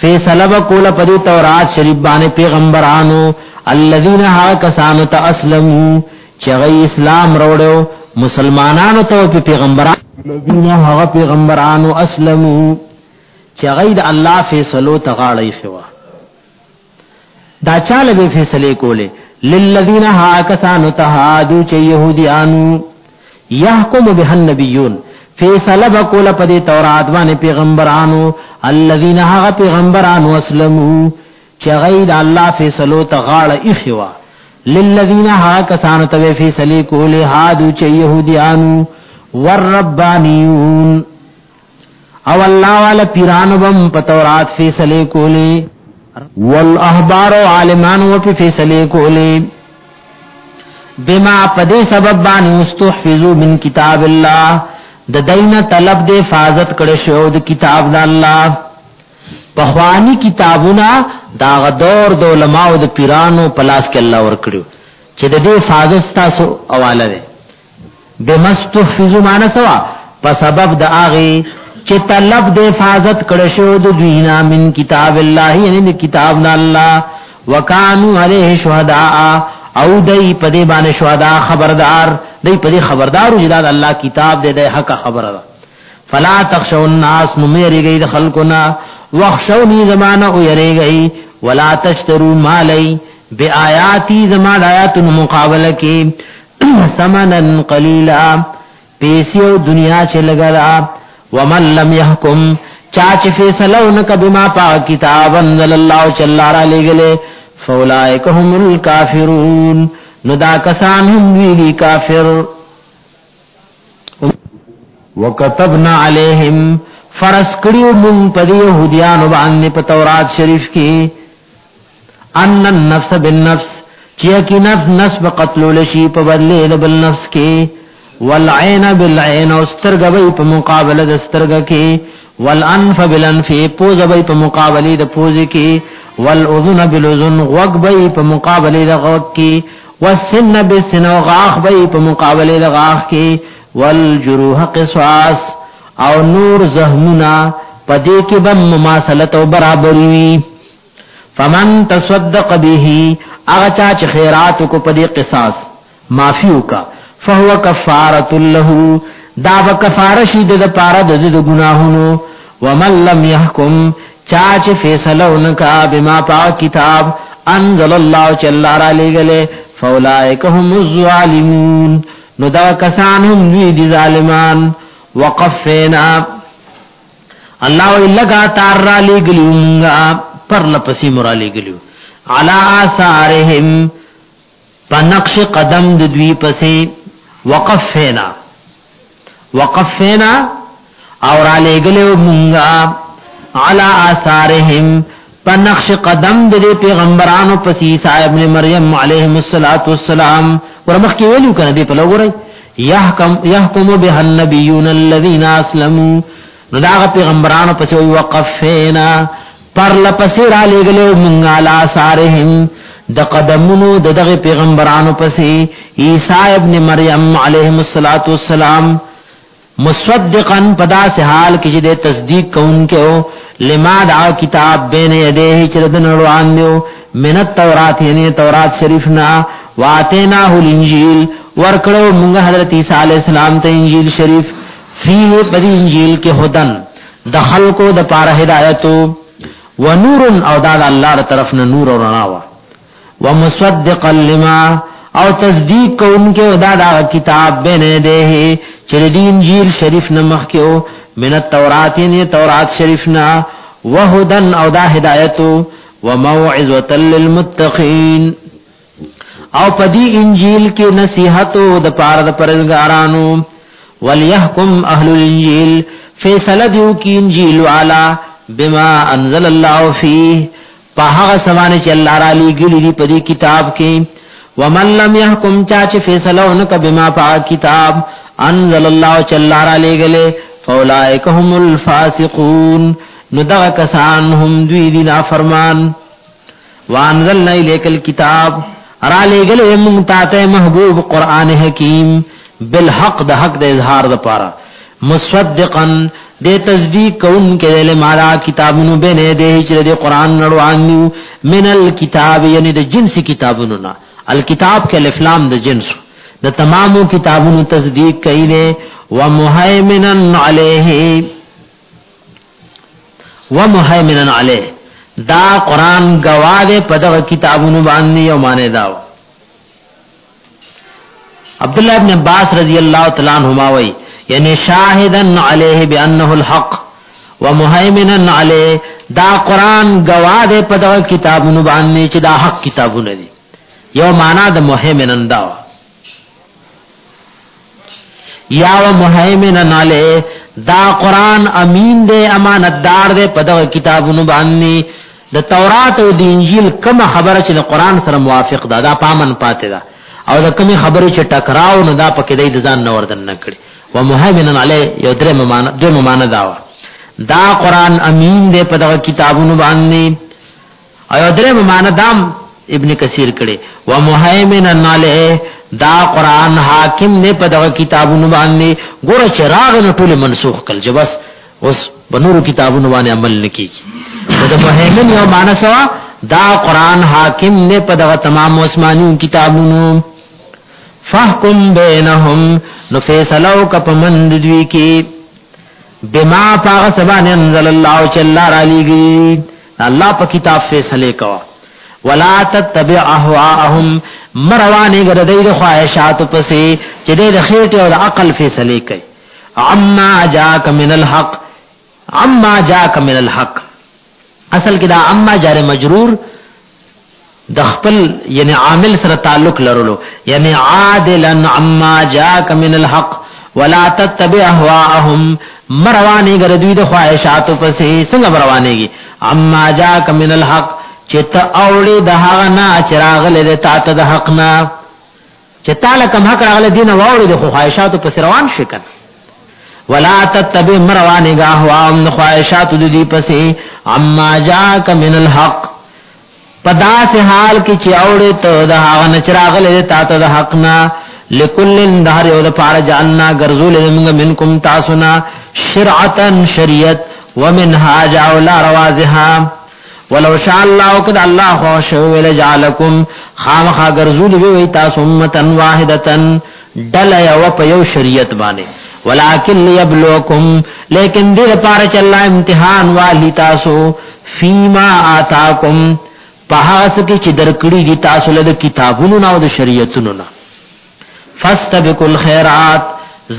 Speaker 1: فیصله وکول پدی تورات شریف باندې پیغمبرانو. الذين ها کسانو ته اسلمو. چې اسلام وروړو مسلمانانو ته په پیغمبرانو الذين ها پیغمبرانو اسلمو چې غي د الله فیصلو ته غاړی شو دا چاله به فیصله کوله للذین ها کسانو تهادو چې يهوديانو يحكم به النبيون فیصله بکول په دې تورات باندې پیغمبرانو. الذين ها پیغمبرانو اسلمو چې غیر الله فیصلو ته غاړه اخوا للذین ها کسانو ته فیصله کوله هادو چې يهوديانو والربانيون او الله والا پیرانو بم په تورات فیصله کوله والاحبار و عالمان و پی فیصلے کولے بما پدے سبب بانی استحفظو من کتاب اللہ د دین طلب دے فازت کړه شو د کتاب د الله. پخوانی کتابونه دا غدور د علماء د پیرانو پلاس کې الله ور کړو چې د دې فازت تاسو اواله ده بمستحفظو معنا سوا. په سبب د اغه چې طلب د حفاظت کړه شو د دوینا من کتاب الله یعنی د کتاب نه الله. وکانو علیه شهداء، او دای په دې باندې شهدا خبردار. دای په دې خبردار چې دا الله کتاب دې د حق خبره ده. فلا تخشوا الناس ممیریږي د خلقنا واخشوني زمانہ او یریږي ولا تشتروا مالی بیااتی زمان آیات مقابله کې. سمنن قلیلا پیسیو دنیا چې لګلا ومن لم يحكم چاچ فیصلو نک بما پا کتاب انزل اللہ چلارا لے گلے. فولائک هم الكافرون ندا کسان هم ویلی کافر. وکتبنا علیہم، فرس کڑیو من پدی یہودیانو باندې په تورات شریف کې ان النفس بالنفس چیا کی نفس نسب قتل لشی په بدلې بل نفس کې والعين بالعين او سترګ به په مقابله د سترګ کې والانف بالانف پوز به په مقابله د پوز کې والاذن بالاذن غوږ به په مقابله د غوږ کې والسن بالسن او غاخ به په مقابله د غاخ کې والجروح قصاص او نور زهمنا پدې کې به مماثلت او برابرۍ وي فمن تصدق به اغه چا چې خیرات کو پدې قصاص معفو کا فهو کفاره له دا کفاره شي د پاره د د ګناهونو ومن لم يحكم چا چې فیصله ونکا بما پا کتاب، انزل الله جل را لګله فاولائک هم الظالمون، نو دا کسان هم وی دي ظالمان، وقفینا الله وی لگا تار را لګلونګا پر لپسی مرا لګلو علا آثارهم پنقش قدم د دوی پسې وقفینا. وقفینا اور علی گلو منگا. علا آثارهم پنقش قدم د پیغمبرانو پسی عیسی ابن مریم علیهم الصلاۃ والسلام. ورمخ کې ویلو کنه دی په لګورای یحکم یحکم به النبیون الذین اسلموا. نو دا پیغمبرانو پسی وی وقفینا. پر لپسی را لګلو منگا علا آثارهم د قدمونو د دغه پیغمبرانو پسې عیسی ابن مریم علیه الصلاۃ والسلام. مصدقا پدا سے حال کې د تصدیق کون کوونکو لما دا کتاب بین یده چې د نړوان دیو من التورات یعنی تورات شریف نا واتینا الانجیل. ورکړو موږ حضرت عیسی علیہ السلام ته انجیل شریف. فيه پدې انجیل کې هدن د خلقو د پاره هدایت و نور او دا د الله تر طرف نه نور او رڼا ومصدقا لما، او تصدیق کوونکې دا دا کتاب بینه ده چې د انجیل شریف نه مخکیو من التورات نه تورات شریف نه وهدن او دا هدایت وموعظه للمتقین. او پدی انجیل کې نصیحت د پاره د پرزګارانو وليحكم اهل الانجيل فیصله دیو کی انجیل والا بما انزل الله فيه په هغه سمانه چې الله را لېګلې دی په دې کتاب کې ومن لم يحكم چا چې فیصله ونک بما پا کتاب انزل الله چې الله را لېګلې فاولائک هم الفاسقون۔ نو دغه کسان هم دوی دي نافرمان۔ وانزلنا الیک الكتاب را لېګلې موږ ته محبوب قران حکیم۔ بالحق د حق د اظهار د پاره مصدقا دے تصدیق کون کے دل مالا کتابونو بین دے چر دے قرآن نڑوانیو من الكتاب یعنی دے جنس کتابونو نا الکتاب کے الافلام دے جنس دا تمامو کتابونو تصدیق کئی دے ومحیمنا علیہ ومحیمنا علیہ دا قرآن گواہ دے پدغ کتابونو باندی یو مانے داو عبداللہ ابن عباس رضی اللہ تعالیٰ عنہما وئی یعنی شاہدن علیہ بانه الحق ومهیمنا علیہ دا قران گواه دے په دغه کتابونو باندې چې دا حق کتابونه دي یو معنا د مهیمنن دا یا و مهیمنن علیہ دا قران امین دے امانتدار دے په دغه کتابونو باندې د تورات او د انجیل کوم خبره چې د قران سره موافق ده دا پامن پاتې ده او د کوم خبره چې ټکراو نه دا پکې د ځان نوردن نه کړي و ومهیمن علی یو درې ممانه درې ممانه داوا دا قران امین دې په دغه کتابونو باندې. ایو درې ممانه دام ابن کثیر کړي. ومهیمن علی دا قران حاکم نه په دغه کتابونو باندې. ګوره چراغ نه ټول منسوخ کړي چې بس اوس بنور کتابونو باندې عمل نکي دا مهیمن یو مانسوا دا قران حاکم نه په دغه تمام آسماني کتابونو. فحکم بینهم نو فیصلو کپ مند دوی کی. بما پاغ سبان انزل اللہ چلا را لیگی. اللہ پا کتاب فیصلے کوا. ولا تتبع احواءهم مروانی گردی د خواہشات پسې چې د خېټه او د عقل فیصله کوي عما جاءك من الحق، عما جاءك من الحق. اصل کې دا عما جار مجرور د خپل یعنی عامل سره تعلق لرلو. یعنی عادلا عما جاءك من الحق ولا تتبع اهواهم مروانی ګردوی د خواهشات پسې څنګه مروانیږي عما جاءك من الحق چې ته اوړي د هغه نه چراغ له تا ته د حق نه. چې تعالی کوم حق راغله دین واوړي د خواهشات پسې روان شي کنه. ولا تتبع مروانی غاهوا خواهشات د دې پسې. عما جاءك من الحق پدا سے حال کی چیاؤڑے تو دا هغه نچراغله تا ته د حق نا لکلن دهر یو د پاره جاننا غرزول منگ منکم تاسنا شرعتا شریعت ومن ومنها جاولا روازها ولو شاء الله قد الله خوش ول جعلکم خامخا غرزول وی تاسو امتن واحدتن دل یو په یو شریعت باندې ولکن ليبلوکم لیکن دې لپاره چې امتحان والی تاسو فیما آتاکم پہاس کی چې درکړي دي تاسو له کتابونو او د شریعتونو نه. فاستبقوا الخيرات.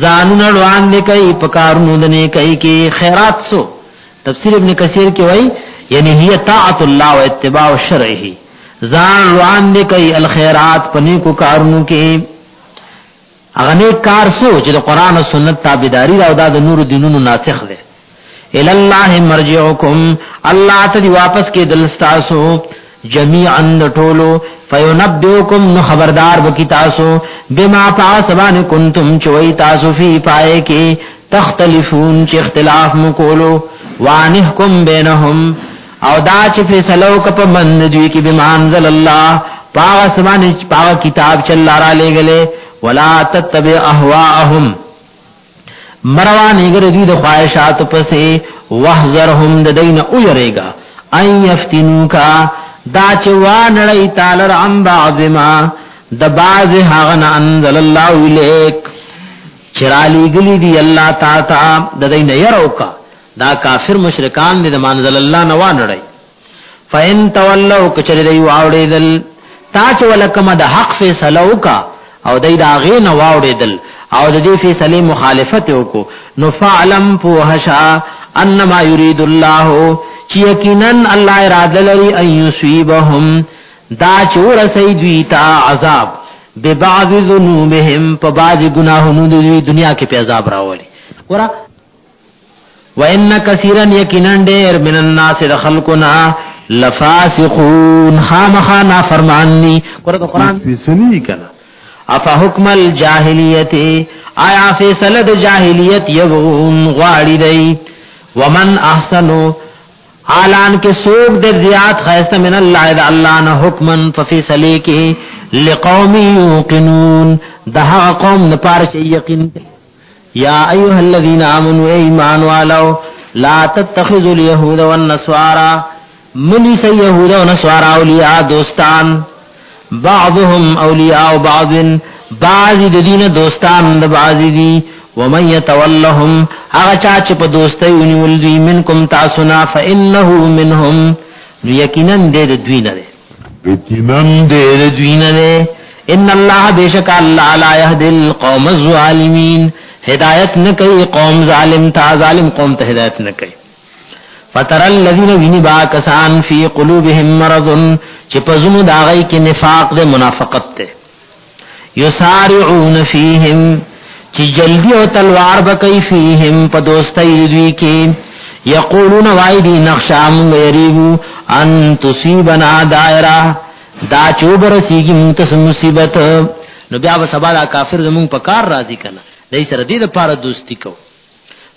Speaker 1: زانون روان نه کوي پکارونو نه کوي کې خیرات سو. تفسیر ابن کثیر کې وای یعنی هي طاعت الله او اتباع شرعه. زان روان نه کوي الخيرات پني کو کارونو کې. هغه کار سو چې د قران او سنت تابعداري او د نور دینونو ناسخ ده. الى الله مرجعكم الله ته واپس کې دلستاسو جميعا ټولو فینبئکم، نو خبردار بکی تاسو، بما پاسبان کنتم چوي تاسو فی پائے کې تختلفون چې اختلاف مو کولو وانحکم بینهم او دا چې فیصلو کپ مند دوی کې بما انزل الله پاسبان پاو کتاب چل را لګلې ولا تتبع اهواهم مروان ایگر دی د خواہشات پسې وحذرهم د دین او یریگا ان یفتنوکا دا چې وانړی تعالی عن بعض ما د بعض هغه نه انزل الله الیک. چرالی گلی دی الله تا تا د دې نه يروکا دا کافر مشرکان دې د منزل الله نه وانړی. فین تولوا کچری دی واوړېدل تا چې ولکم د حق فیصله وکا او دای دا غې نه واوړېدل او د دې فیصله مخالفت وکړو. نو فعلم فوهشا انما یرید الله چې یقینا الله اراده لري ان یصيبهم دا چور سیدوی تا عذاب. به بعض ذنوبهم په بعض گناهونو د دنیا کې په عذاب راولي. ورا وان کثیرا یقینا ډیر من الناس خلقنا لفاسقون. خامخا نافرمانی ورته قران
Speaker 4: فیصلی کنا
Speaker 1: افا حکم الجاهلیت آیا فیصله د جاهلیت یبغون غواړي دی؟ ومن احسنو حالان کې سوق د زیات خیسته من الله اذا الله نه حکمن ففیصله کې لقوم یوقنون ده قوم نه پار چې یقین یا ایها الذین آمنوا ایمان والو، لا تتخذوا اليهود والنصارى منی سی یهود و نصارى اولیاء دوستان۔ بعضهم اولیاء بعض بعضی د دین دوستان د بعضی دی۔ ومن يتولهم هغه چا چې په دوستۍ ونیول دي منکم تاسو نه فانه منهم. یقینا دې د دوی نه دی.
Speaker 5: یقینا
Speaker 1: دې د دوی نه دی. ان الله بیشک الله لا يهدي القوم الظالمين. هدایت نه کوي قوم ظالم تا ظالم قوم ته هدایت نه کوي. فتر الذين وینبا کسان فی قلوبهم مرض چې پزمو داغی کې نفاق دے منافقت دے یسارعون فیهم. چې جلدی او تلوار بکئی فیهم په دوستۍ دوی کې یقولون وایدی نخشام یریبو، ان تصیبنا دائره دا چوبر سیگی مونتس مصیبت. نو بیا به سبا دا کافر زمون په کار راضی کنه دای سره دې د پاره دوستی کو.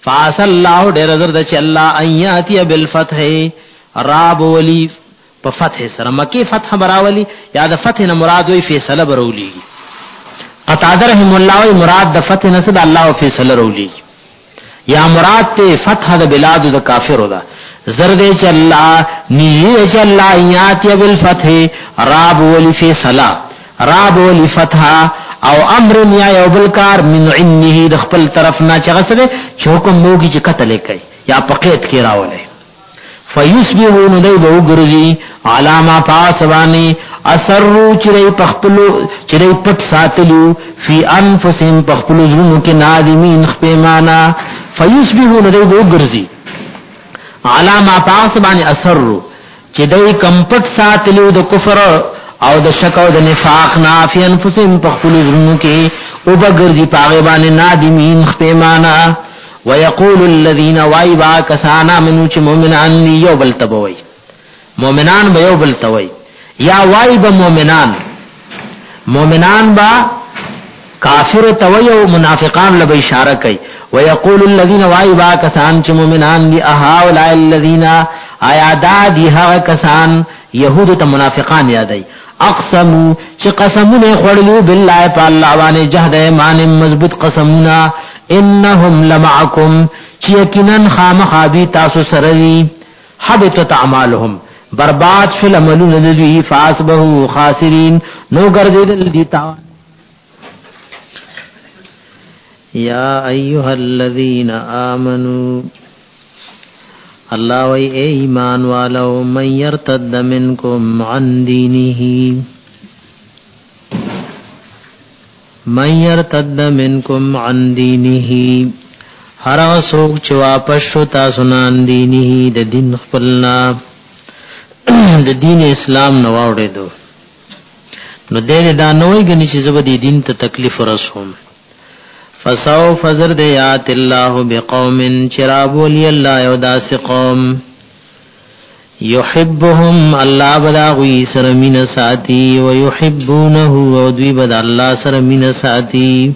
Speaker 1: فاس الله ډېر زر د چې الله ایاتی بالفتح. راب ولی په فتح سره مکی فتح براولی یا د فتح نه مراد وی فیصله برولی قطاده رحم الله وی مراد د فتح نه صد الله فیصله رولی. یا مراد ته فتح د بلاد د کافر ده زرد چې الله نیه چې الله یاتی بالفتح، راب ولی فیصله راب ولی فتح او امر یا یو بلکار من عنه د خپل طرف نه چې غسره چې حکم موږي چې قتل کوي یا پقیت کې راولې فیسبحون دی به وګرځي علاما پاسوانی اثرو چری پخپلو چری پټ ساتلو فی انفسهم پخپلو زړونو کې نادمین خپېمانا فیسبحون دی به وګرځي علاما پاسوانی اثرو چې دی کمپټ ساتلو د کفر او د شک او د نفاق نافی انفسهم پخپلو زړونو کې او بغرځي پاغه باندې نادمین خپېمانا ويقول الذين وایبا کسانا منو چې مؤمنان دی یو بل تبوي مؤمنان به یو بل توي یا وایب مؤمنان مؤمنان با کافر توي او منافقان له اشاره کوي. ويقول الذين وایبا کسان چې مؤمنان دي اها اولئک الذين آیا دا دي هغه کسان يهود ته منافقان یادای اقسمو چې قسمونه خړلو بالله په الله باندې، جهد ایمان مضبوط قسمونه. انهم لمعکم، چې یقینا خامخابي تاسو سره دي. حبطت اعمالهم. برباد شل عملون دوی فاسبه خاسرین، نو ګرځیدل دي تا یا ایها الذین آمنو الله وی اے ایمان والو، من يرتد منکم عن دینه من يرتد منکم عن دینه هر څوک چې واپس شو تاسو نن د دین خپلنا۔ د دین اسلام نو واوړې دو نو دې دا نوې غني چې زبدي دین ته تکلیف ورسوم. فسو فزر دے یات الله بقوم چراب ولی الله یو داس قوم. یحبهم الله بدا غوی سره مین ساتي و یحبونه او دوی بدا الله سره مین ساتي.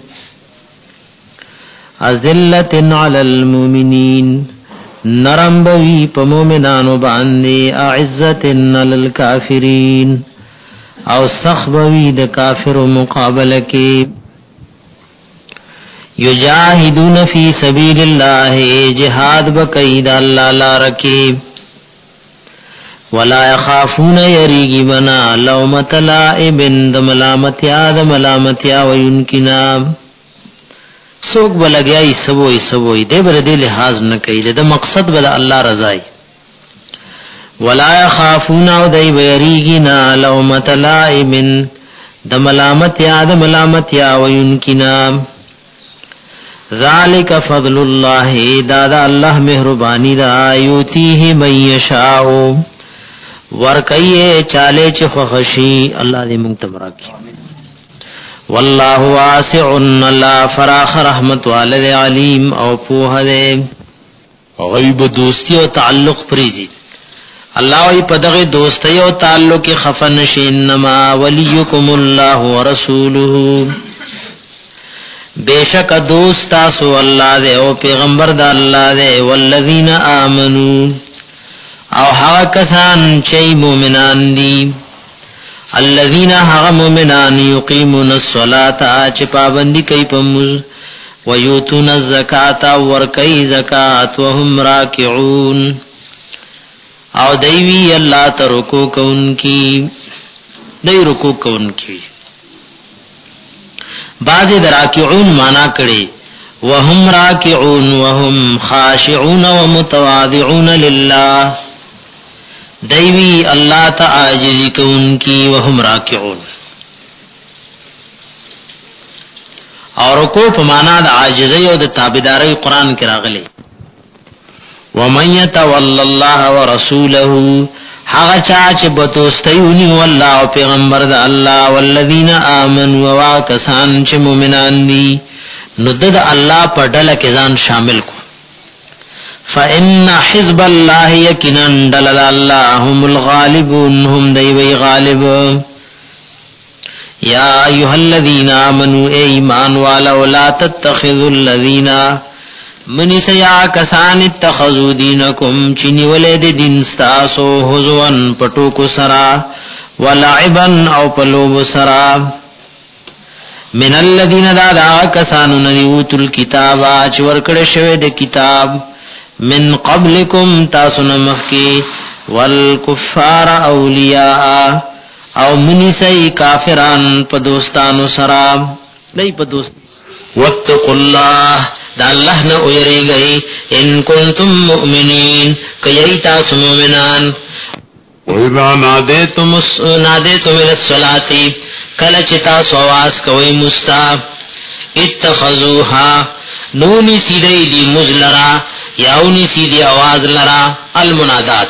Speaker 1: ازلت علی المؤمنین. نرم بوی په مؤمنانو باندې اعزت علی الکافرین او سخ بوی د کافر مقابله کې یجاهدون فی سبیل الله جهاد بکید الله لار کې ولا يخافون يريغي بنا لومت لائبن د ملامتیا د ملامتیا وینکنا سوک بلګیای سبوي سبوي دې بر دې لحاظ نه کوي د مقصد بل الله رضای. ولا يخافون او دای ويريغي نا لومت لائبن د ملامتیا د ملامتیا وینکنا ذالک فضل الله، دا دا الله مهربانی دا. یوتیه من یشاء. ورکیه چاله چې خوشي الله دې مونږ ته راکړي والله واسع الله فراخ رحمت والد علیم او پوه دې غیب دوستی او تعلق پریزي الله ای په دغه دوستی او تعلق خفن شي انما ولیکم الله ورسوله بیشک دوست تاسو الله دې او پیغمبر د الله دې والذین آمنو. او هغه کسان چې مؤمنان دي الذين هغه مؤمنان يقيمون الصلاه چې پابندي کوي په موږ. ویوتون الزکات ورکی زکات وهم راکعون. او دیوی اللہ ترکو کون کی دی رکو کون کی بعض دراکعون مانا کړي وهم راکعون وهم خاشعون ومتواضعون لله دیوی اللہ تعاجزی کون کی وهم راکعون. اور کو په معنا د عاجزی او د تابعداري قران کې راغلي ومن يتول الله ورسوله، هغه چا چې بتوستيونی والله او پیغمبر د الله والذین آمنوا واکسان چې مؤمنان دي، نو د الله په ډله شامل کو فإن حزب الله يقينا دلل الله هم الغالبون، هم دی وی غالب. یا ایها الذین آمنوا ایمان والا لا تتخذوا الذین منی سیا کسان اتخذو دینکم. چنی ولید دین ستاسو حزوان پټو کو سرا ولعبن او پلوب سرا. من الذین دا دا کسانو ندیوتو الكتابا چه ورکڑ شوه د کتاب. من قبلکم تاسو نمخکی والکفار اولیاء. او منی سی کافران پا دوستانو سرا دی پا دوست واتقوا الله. دا اللہ نہ اویری گئی ان کنتم مؤمنین. کئی تاسو مومنان
Speaker 6: وَإِذَا نَادَيْتُمُ
Speaker 1: نادیتم الصلاة. کل چتا سواس مستا اتخذوها. نونی سیدی دی مزلرا یاونی سیدی آواز لرا، المنادات.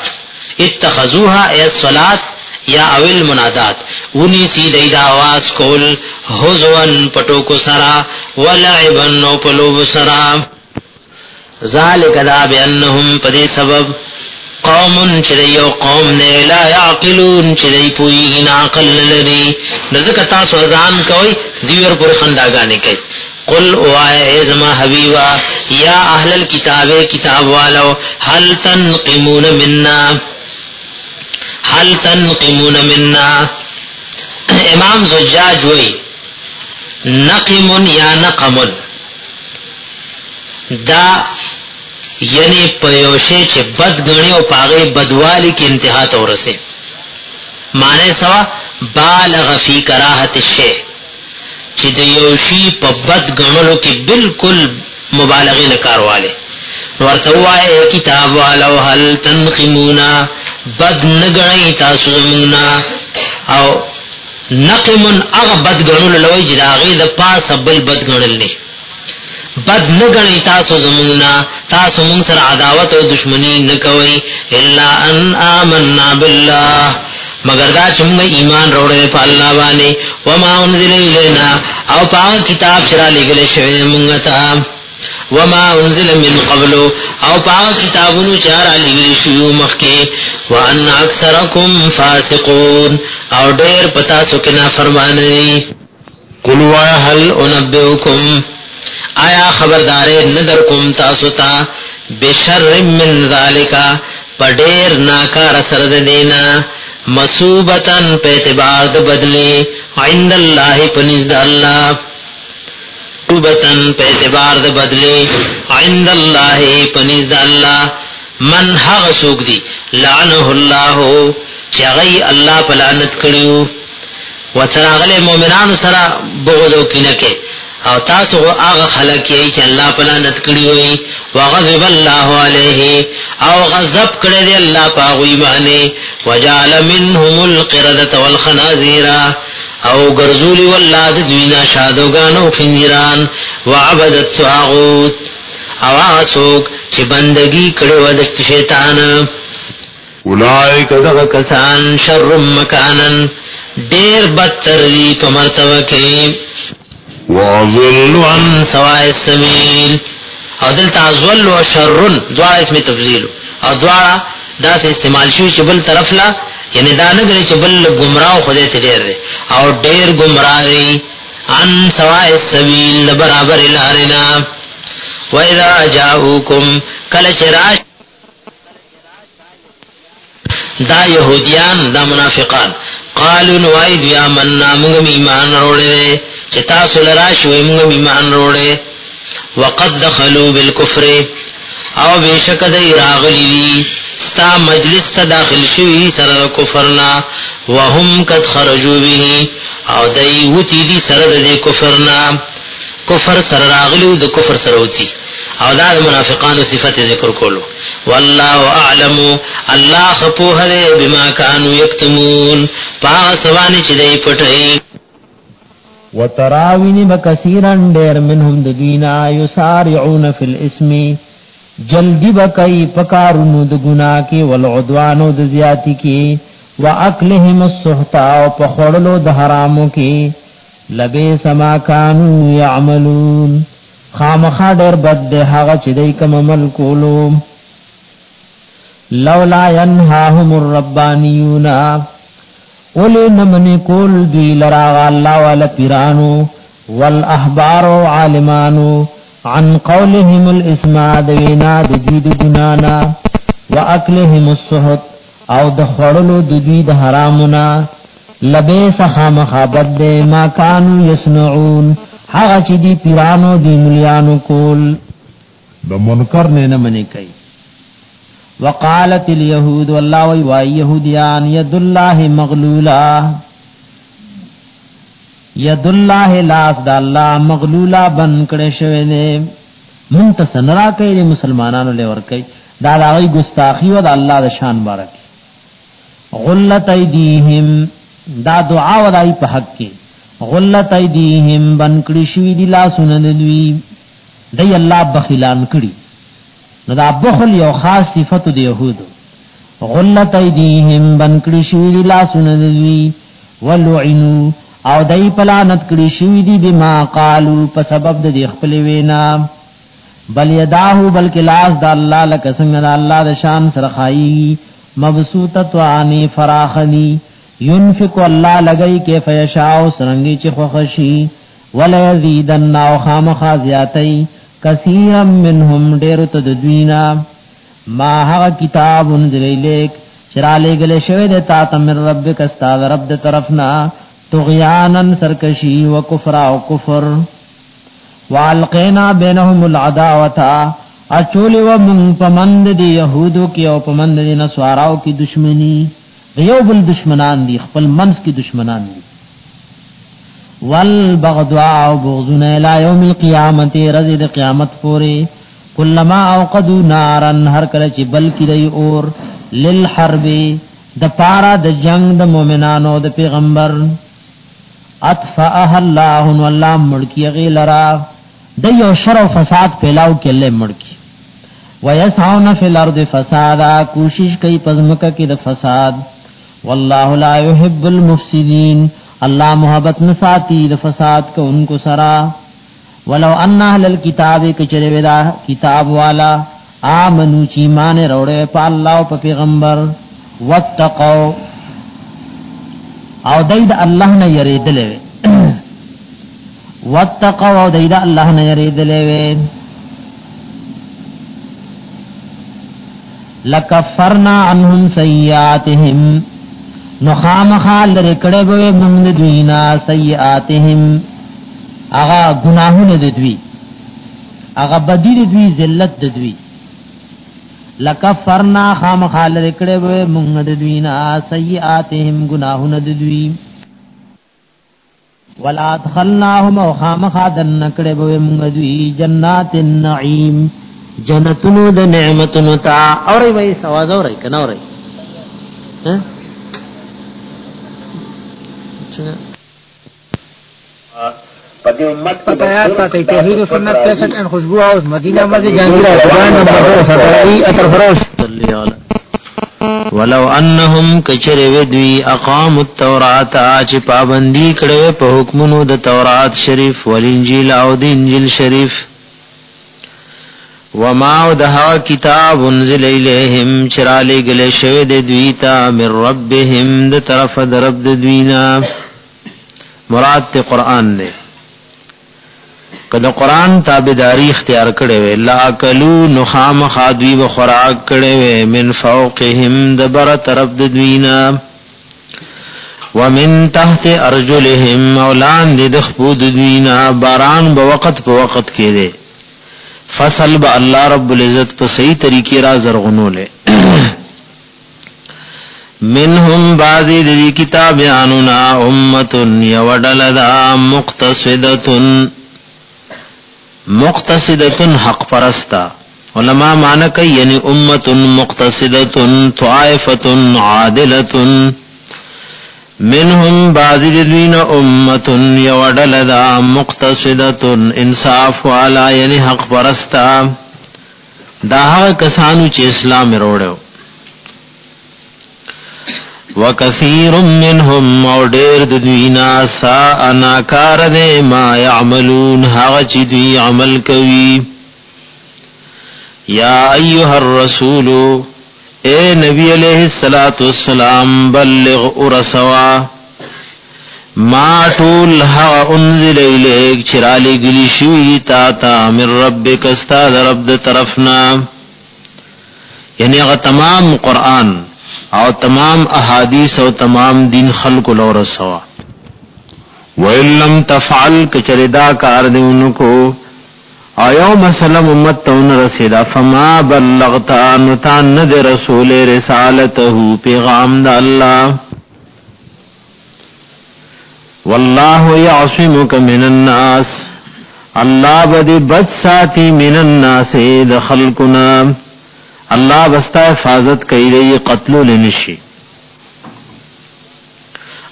Speaker 1: اتخذوها ای الصلاة یا اول منادات ونی سیدی دا آواز کول، حزوان پٹو کو سرا، ولعبن نو پلوب سرا. ذالک دا بانہم پدی سبب. قوم چدی او قوم نے لا یعقلون چدی پوئی ناقل لری. نزک تاسو ازان کوي دیور پر خنداګانی کوي قل او اے زما حبیبا، یا اهل الكتاب کتاب والو، هل تنقمون منا؟ هل تنقمون منا؟ امام زجاج وی نقم یا نقم؟ دا یعنی پیوشه چې بد غنی او پاغه بدوالی کې انتها ته ورسه معنی سوا، بالغ فی کراهت الشیء چې د یو شی په بد غنلو کې بالکل مبالغه نه کارواله ورته وایي کتاب والو، هل تنقمونا؟ بد نګړی تاسو زمونا او نقم اغه بد غنلو لوي چې دا غي د پاسه بل بد غنل نه بد نه غنی تاسو زمونږه تاسو مونږ سره عداوت او دشمنی نه کوي الا ان آمنا بالله. مگر دا چې ایمان وروړې په الله باندې. و ما انزل الینا. او پاک کتاب شرا لګل شوی مونږ ته. و ما انزل من قبل. او پاک کتابونو چارا لګل شوی مخکې. وان اکثرکم فاسقون. او ډېر پتا سو کې نافرمانی قل وا هل انبئکم؟ آیا خبردار ندر کم تاسو تا بشر من ذالکا پډیر ناکار سرد دینا مصوبتن په اعتبار د بدلی، عند الله پنځ د الله مصوبتن په د بدلی، عند الله پنځ د الله من هغه سوق دی لعنه الله چغی الله په لعنت کړیو وتراغله مؤمنانو سره بغض او او تاسو هغه خلک یې چې الله په لعنت کړی وي، وغضب الله عليه او غضب کړی دی الله په غوي باندې. وجعل منهم القرده والخنازير، او ګرځولي ولاد دوینا شادوګانو خنجران. وعبدت طاغوت او اسوک چې بندگی کړي و د شیطان.
Speaker 6: اولائک
Speaker 1: دغه کسان شر مکانن، ډیر بدتر دی په مرتبه کې.
Speaker 6: وَأَضِلُّ عَنْ
Speaker 1: سواء السبيل او اسم تفضیل. او دا سه استعمال شي چې بل طرف لا یعنی دا نه چې بل گمراه خدای ته ډیر دی. او ډیر ان سواء السبيل برابر لارنا واذا جاءوكم کل شراش دا يهوديان دا منافقان. قالوا نوائد یا مننا، موږ ایمان وروړي چې تاسو لرا شوي موږ ایمان وروړي
Speaker 2: وقد دخلوا بالكفر او بشک دای راغلی دی. ستا مجلس ته داخل شوی سره کفرنا وهم قد خرجوا به. او دای وتی دی سره د کفرنا کفر سره راغلی د کفر سره وتی. او دا منافقانو صفت ذکر کولو. والله اعلم. الله خپوه بما كانوا يكتمون پاغ سوانی چې دی پټي
Speaker 1: وتراوین بکثیرن ډیر منهم د دینا یسارعون فی الاسم. جلدی بکئی پکارونو د گناہ کې ولعدوانو د زیاتی کې واکلهم السحتا او پخړلو د حرامو کې لبی سما کانوا یعملون خامخا ډیر بد ده هغه چې دای کوم عمل کولو لولا ينهاهم الربانيون ولی نمنی کول دی لراغ اللہ والا پیرانو والاحبار و عالمانو عن قولهم الاسماء دوینا دجوی دگنانا و اکلهم السحط او دخورلو دجوی دحرامنا لبیس خام خابت دے ما کانو یسنعون حغا چی دی پیرانو دی ملیانو کول. دا منکر نینا منی کئی وقالت اليهود والله وي واي يهوديان يد الله مغلولا. يد الله لاس د الله مغلولا بن کړه شوی نه مون ته سنرا کوي مسلمانانو له ور کوي دا راوي ګستاخي او د الله د شان بارک غلت ايديهم دا دعا ودای په حق کې غلت ایدیهم بن کړی شوی دی لاسونه دوی دی الله بخیلان کړی نو دا بخل یو خاص صفت دی يهود غلت ایدیهم بن کړی شوی دی لاسونه دوی. ولعنو او دای پلانت کړی شوی دی بما قالو په سبب د خپل وینا. بل یداهو بلک لاس د الله لک څنګه د الله د شان سره خای مبسوطت وانی فراخنی. ينفق الله لګي کیف یشاء سرنګي چې خوشي ولا يزيدن او خامخ زیاتي کثیر منهم ډېر تدوینا ما هغه کتاب انزل الیک. چراله گله شوی د تا تمر ربک استاد رب د طرفنا. طغیانن سرکشی و کفر او کفر. والقینا بینهم العداوتا. اچول و من پمند دی یهودو کی او پمند دی نسواراو کی دشمنی. یو بل دشمنان دي خپل منس کې دشمنان دي والبغضاء بغضنا الى يوم القيامه رزق قیامت پوره کلمہ اوقدو نارن، هر کله چې بل کې دی اور. للحرب، د پارا، د جنگ، د مؤمنانو د پیغمبر. اطفاء الله والله ملکی غیلرا د یو شر او فساد پیلاو کې له ملکی. ويسعون فی الارض فسادا، کوشش کوي پزمکه کې د فساد. والله لا يحب المفسدين الله محبت نساتی د فساد کو ان کو سرا. ولو ان اهل الكتاب کچره ودا کتاب والا امنو چی مان روړې په الله او په پیغمبر. واتقوا او دید الله نه یریدلې واتقوا او دید الله نه یریدلې لکفرنا عنهم سیئاتهم نو خامخال لري کړه به موږ دوینا سیئاتهم اغا گناهونه د دوی. اغا بدی د دوی ذلت د دوی. لکفرنا خامخال لري کړه به موږ دوینا سیئاتهم گناهونه د دوی. ولا ادخلناهم خامخادن کړه به موږ دوی. جنات النعیم. جنتونو د نعمتونو تا اوري وای سواز اوري کنه اوري ها
Speaker 7: سنت 63 ان خوشبو او مدینہ مسجد جہانگیر دکان نمبر 2 سرکاری اتر فروش
Speaker 2: ولو انهم کچر ودوی اقام التورات چې پابندی کړو په حکمونو د تورات شریف ول انجیل او د انجیل شریف۔ وما ودها کتاب انزل الیہم چرالی گلے شوی د دوی من ربهم د طرف د رب د دوینا۔ مراد ته قران دی کله قران تابعداري اختیار کړي وي لا کلو نخام خادوی و خوراک کړي وي من فوقهم دبر طرف دوینا۔ ومن تحت ارجلهم اولان دي د خپود دوینا، باران په وخت په وخت کې دي
Speaker 1: فصل با اللہ رب العزت په صحیح طریقې را زرغنولې منهم بعضی دی کتابیانونا امتن یوڈلدا مقتصدتن۔ مقتصدتن حق پرستا۔ علماء مانا کئی یعنی امتن مقتصدتن، طائفتن، عادلتن۔ منهم بعضی دوین امتن یوڈلدا مقتصدتن انصاف والا یعنی حق پرستا. دا کسانو چې اسلام روڑو وکثیر منهم او ډیر د دوینا سا انا کار دې ما يعملون هغه چې دوی عمل کوي. یا ایها الرسول اے نبی علیہ الصلات والسلام، بلغ ارسوا ما ټول ها انزل الیک، چرالی گلی شوی تا تا، من ربک استاد رب د طرفنا. یعنی هغه تمام قران او تمام احادیث او تمام دین خلق لور سوا وَإِن لَّمْ تَفْعَلْ كَچَرِدَا کار دیونکو آیو مسلم امت تون رسیدا فما بلغتا نتان ند رسول رسالته پیغام دا اللہ۔ واللہ یعصمک من الناس، اللہ بدی بچ ساتی من الناس دا خلقنا۔ اللہ بستا حفاظت کئی رہی قتل لنشی۔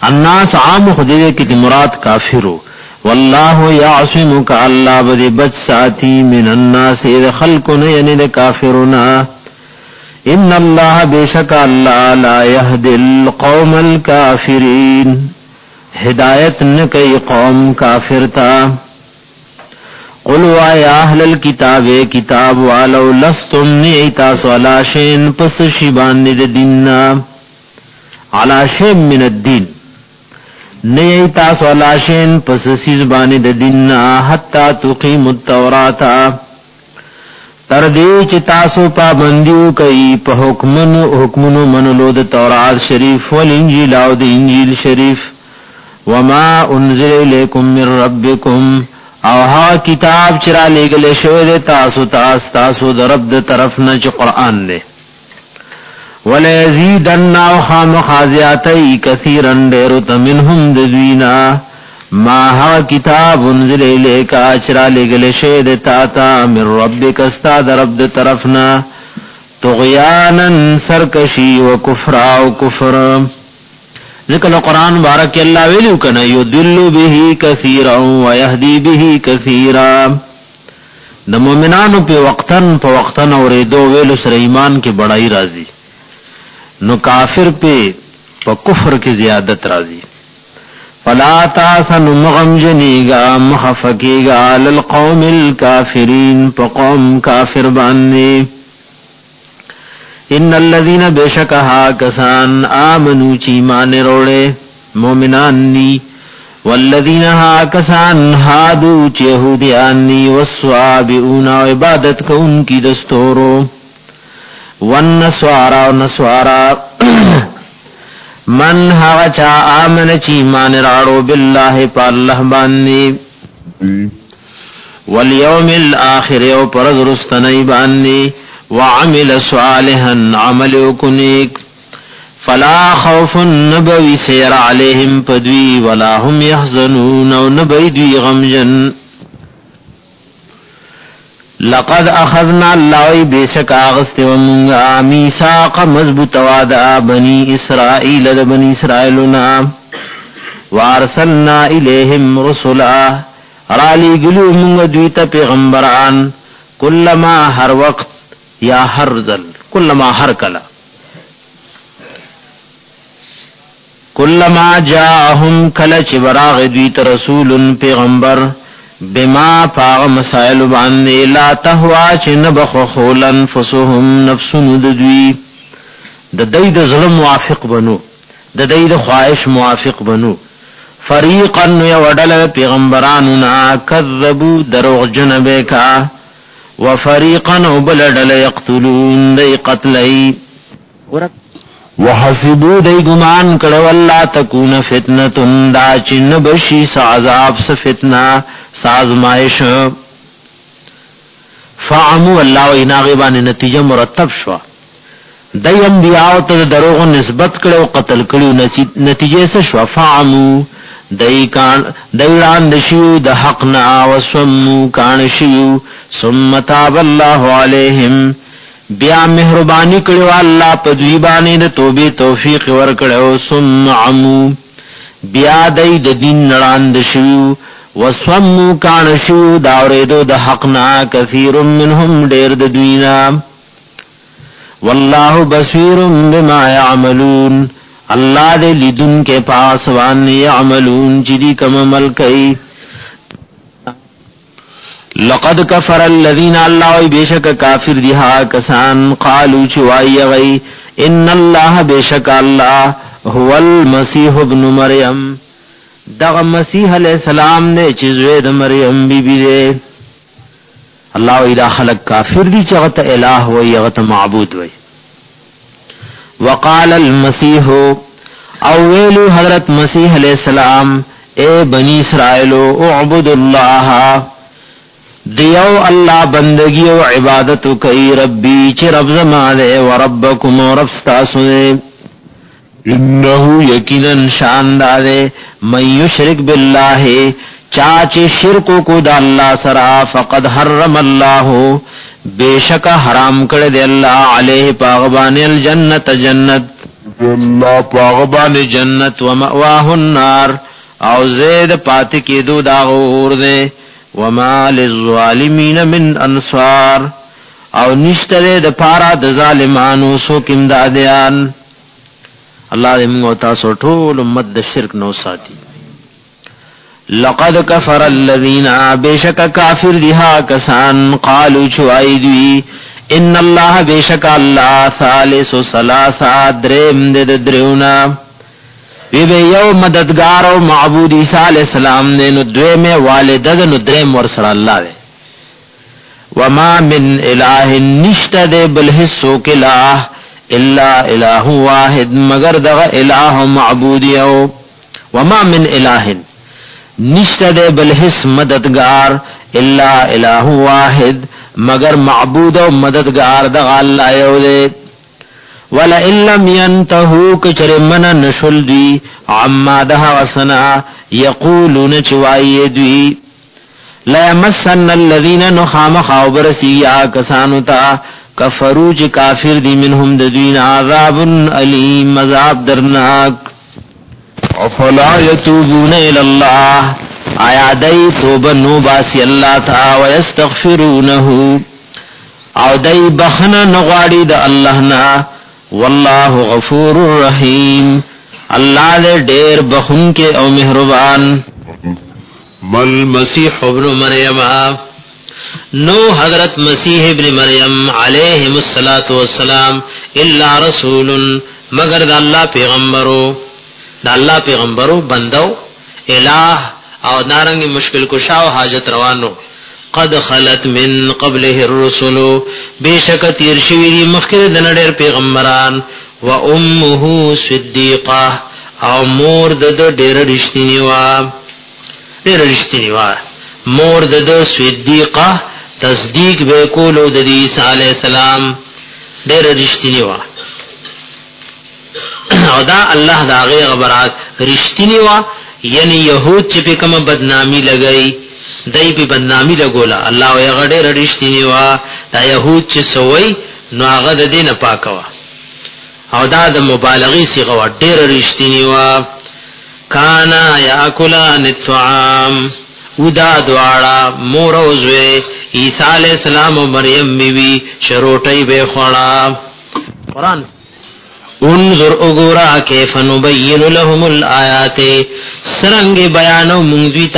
Speaker 1: الناس عام خدیدے کی مراد کافرو واللہ یعصمک اللہ بدی بچ ساتی من الناس اذ خلقنا یعنی دے کافرنا ان اللہ بے شک اللہ لا یهد القوم الكافرین ہدایت نکئی قوم کافرتا قل وایا اهل الكتاب کتاب والو لستم نیتا سوالا شین پس شیبان د دیننا علا شین من الدین نیتا سوالا شین پس سیزبان د دیننا حتا تقیم التوراتا. تر دې چې تاسو پابندیو کوي په حکمونو حکمونو منلو د تورات شریف ول انجیل او د انجیل شریف. وما انزل الیکم من ربکم. او ها کتاب چرا لګل شوی د تاسو تاسو تاسو د رب د طرف نه چې قران دی ولا یزيدن او خام خازیاتی کثیرن ډیرو تمنهم د دوینا ما ها کتاب انزل الیکا چرا لګل شوی د تا تا من ربک استا د رب د طرف نه سرکشی و کفر او کفر. ذکر قرآن بارک اللہ ویلو کنا یدلو به کثیرا و یهدی به کثیرا. د مومنانو په وقتن په وقتن اورې دو ویلو سره ایمان کې بڑای راځي نو کافر په په کفر کې زیادت راځي فلا تاسن مغم جنیگا مخفکیگا للقوم الكافرین په قوم کافر باندې ان الذين بشکها کسان امنو چی مان روڑے، مومنان نی۔ والذین ها کسان هادو چی یهودیان نی والصوابئون عبادت کو ان کی دستورو۔ والنسوارا ونسوارا من ها چا آمن چی مان راڑو باللہ پا اللہ باننی والیوم الاخر او پرز رستنی باننی وعمل صالحا عمل کنیک فلا خوف نبوی سیر علیہم پدوی ولا هم یحزنون او نبوی دوی غمجن۔ لقد اخذنا اللہ بیشک آغست ومنگا میساق مضبوط وادا بنی اسرائیل دا بنی اسرائیلنا وارسلنا الیہم رسولا رالی گلو منگا دویتا پیغمبران. کلما ہر وقت یا ہر زل کلما ہر کلا کلما جاءهم کل چ براغ دیت رسول پیغمبر. بما پاغ مسائل باندې لا تهوا چ نبخ خولن فسهم نفس ندوی د دای د ظلم موافق بنو، د دای د خواهش موافق بنو. فریقا یودل پیغمبرانو نا کذبوا دروغ جنبه کا. وفریقا وبلدل یقتلون دی قتلی ورک وحسبو دی گمان کړو الله تکون فتنه دا چن بشي سعذاب س فتنه سازمائش فعمو الله و اناغه باندې نتیجه مرتب شو دای انبیاء ته دروغ نسبت کړو قتل کړو نتیجه څه شو فعمو دای کان دایران دشیو، د حق نا وسمو کان شیو۔ ثم تاب الله علیہم۔ بیا مهربانی کړو الله په دوی باندې د توبې توفیق ورکړو ثم عمو. بیا دای د دین نړان دشیو وسمو کان شیو دا اوریدو د حق نا کثیر منهم ډیر د دوینا والله بصیر بما يعملون اللہ دے لیدن کے پاس وان یعملون جدی کم عمل کئی لقد کفر الذین اللہ وی بیشک کافر دیہا کسان قالو چوائی غی ان اللہ بیشک اللہ هو المسیح ابن مریم دغ مسیح علیہ السلام نے چیزوید مریم بی بی دے. اللہ وی دا خلق کافر دی چغت الہ وی یغت معبود وی. وقال المسیح، او ویلو حضرت مسیح علیہ السلام، اے بنی اسرائیلو اعبد اللہ دیو اللہ بندگی و عبادت کئی ربی چی رب زمانے و ربکم و رب ستاسو دے انہو یقینا شاندادے من یشرک باللہ، چاچے شرکو کو دا اللہ سرا، فقد حرم اللہ۔ بے شکا حرام کر دے اللہ علیہ پاغبان الجنت جنت۔ اللہ پاغبان جنت و مأواہ النار۔ او زید پاتی کی دو داغور دے۔ وما للظالمین من انصار او نشت دے دا پارا دا ظالمانو سو کم دادیان اللہ دے منگو تاسو ٹھول امت دا شرک نو ساتی۔ لقد کفر الذین بیشک کافر دیہا کسان، قالو چوائی دوی، ان اللہ بیشک اللہ ثالث سلاسا درم دد دریونا۔ وی بے یو مددگار و معبود عیسیٰ علیہ السلام دے نو دوے میں والدد نو درم ورسر اللہ دے۔ وما من الہ نشت دے بالحسو کلہ الا الہ واحد مگر دغ الہ معبودیو وما من الہ نشت دے بالحس مددگار الا الہ واحد مگر معبود و مددگار د الله یو دی ولا ان لم ينتهوا کچر من نشل دی، عما ده وسنا، یقولون چوای دی۔ لا يمسن الذين نخام خاوبرسی یا کسانو تا کفرو چ کافر دی منهم د عذاب الیم عذاب درناک۔ افلا يتوبون الى الله آیا دای توبه نو باسی الله تا و او دای بخنه نغواړي د الله نا والله غفور رحیم الله دې ډېر بخون کې او مهربان مل مسیح ابن مریم۔ نو حضرت مسیح ابن مریم علیہ الصلات والسلام الا رسول، مگر د الله پیغمبرو۔ د الله پیغمبرو بندو، الہ، او دارنګ مشکل کشا او حاجت روانو۔ قد خلت من قبله الرسل۔ بشک تیر شوی دی مخکره د نړۍ پیغمبران۔ و امه صدیقه او مور د ډېر رښتینی و ډېر رښتینی و مور د صدیقه تصدیق به کولو د عیسی علی السلام۔ ډېر رښتینی و او دا الله دا غي خبرات رښتینی و یعنی یهود چې په کومه بدنامی لګئی دای په بدنامی لګولا الله یې غړې رډشتنی وا دا یهود چې سوی نو هغه د دینه پاکوا او دا د مبالغی صيغه ډېر رښتینی وا کانا یاکلان الطعام. ودا دواړه مور او زوی عیسی علی السلام او مریم بیوی شروټی به خوړه. قران انظر اگورا کیف نبین لهم الآیات. سرنگ بیانو منگویت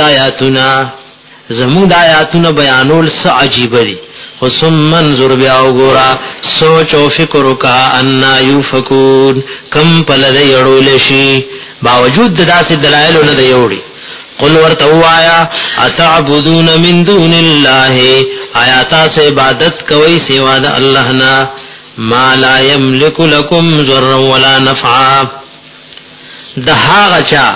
Speaker 1: آیاتنا زمود آیاتنا بیانول سا عجیب دی خصم منظر بیا اگورا سوچ و فکر کا انا یوفکون، کم پل دی اڑولشی باوجود دا سی دلائلو نا دی اڑی قل ورتو آیا اتعبدون من دون اللہ آیاتا سے عبادت کوئی سوا دا اللہ نا ما لا يملك لكم ضرا ولا نفعا. د هغه چا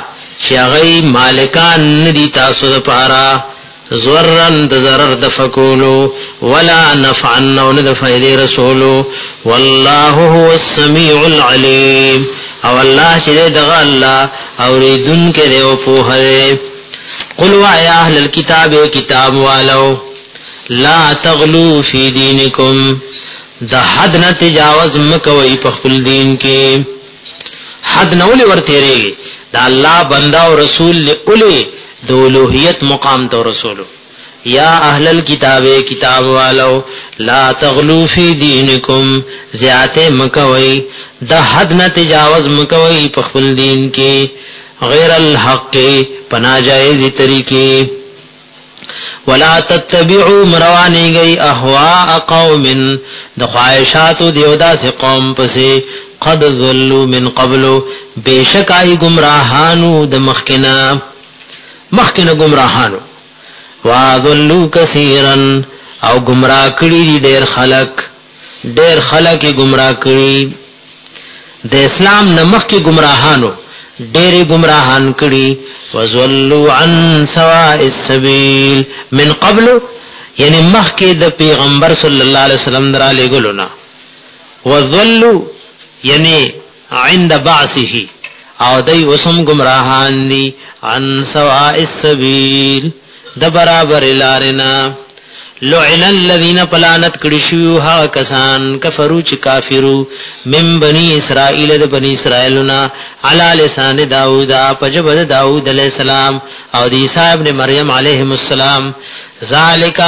Speaker 1: چې هغه مالکان ندي تاسو لپاره زورن د ضرر د فکولو، ولا نفعا نو د فائدې رسولو. والله هو السميع العليم. او الله چې دغه الله اوریدون کې دی او په هره قل يا اهل الكتاب کتاب والو، لا تغلو فی دینکم. د حد نه تجاوز مکوئ په خپل دین کې. حد نه ولې ورته ریږي دا الله بندا او رسول له دولوہیت مقام تو رسولو یا اہل الكتاب، کتاب والو، لا تغلو فی دینکم زیادت مکوئی دا حد نہ تجاوز مکوئی پخفل دین کی غیر الحق کے پنا جائز طریقے ولا تتبعوا مروانی گئی احواء قوم. د خواہشات دیودا سے قوم پسے قد ذلوا من قبل بے شک آئی گمراہانو د مخکنا مخکنه گمراهانو. واذلوا كثيرا. او گمراه کړي دي ډېر خلک. ډېر خلک گمراه کړي. د اسلام نه مخکې گمراهانو ډېر گمراهان کړي. وزلوا عن سواء السبيل. من قبل یعنی مخکې د پیغمبر صلی الله علیه وسلم درا لګلونا وذلوا یعنی عند بعثه. او دای وسم گمراهان دي عن سواء السبيل د برابر لارنا. لعن الذين پلانت کړي شو ها کسان کفرو چې کافرو. من بني اسرائيل د بني اسرائيلنا على لسان داوود پجب داوود عليه السلام او د عيسى ابن مريم عليهم السلام. ذالک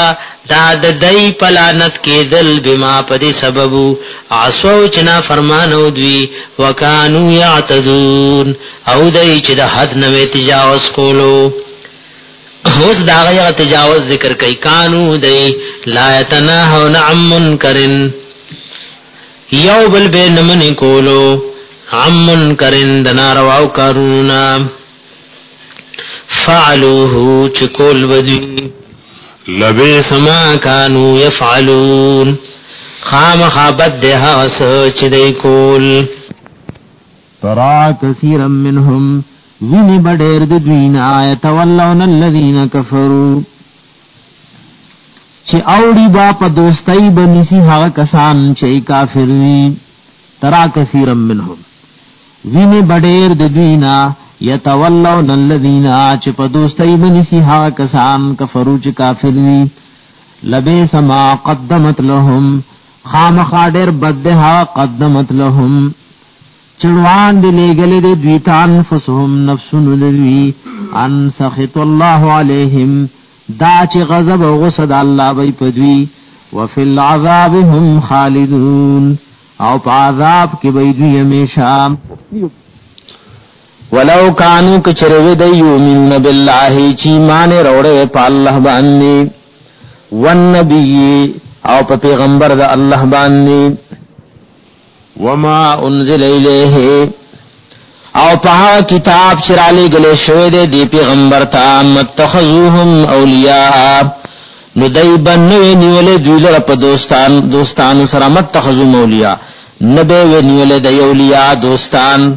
Speaker 1: دا د دای پلانت کې دل بما پدی سبب عصو چنا فرمانو دوی، وکانو یعتذون او دای چې د حد نه تجاوز کولو. اوس دا غیر تجاوز ذکر کوي قانو دی لا يتناهو عن منکر. یو بل به نمن کولو عن منکر د نارواو کارونا فعلوه چکول ودی لبئس ما كانوا يفعلون خامخا بد ده هغه څه چې دوی کول.
Speaker 8: ترا کثیرا منهم ویني بډیر د دوینا یتولون الذین کفروا چې اوړي با په دوستۍ بنسي هغه کسان چې کافر وي ترا کثیرا منهم ویني بډیر د دوینا یتولون الذین اچ په دوستۍ منسی ها کسان کفرو چې کافر وي لبی سما قدمت لهم خامخا ډیر بد ها قدمت لهم چړوان دی لګلې دی دویتان فسهم نفسن لوی ان سخط الله علیهم دا چې غضب او غصد الله وي پدوی وفي العذاب هم خالدون، او په عذاب کې وي دوی همیشه
Speaker 1: ولو کانو کچروی دی یومنون باللہ، چی مانے روڑے پا اللہ باندی والنبی او پا پیغمبر دا اللہ باندی وما انزل الیہ. او پا کتاب چرالی گلے شوی دے دی پیغمبر تا متخذوهم اولیاء. نو دی نیولے دویل رپ دوستان دوستان سرا متخذوهم اولیاء. نبے وی نیولے دی اولیاء، دوستان.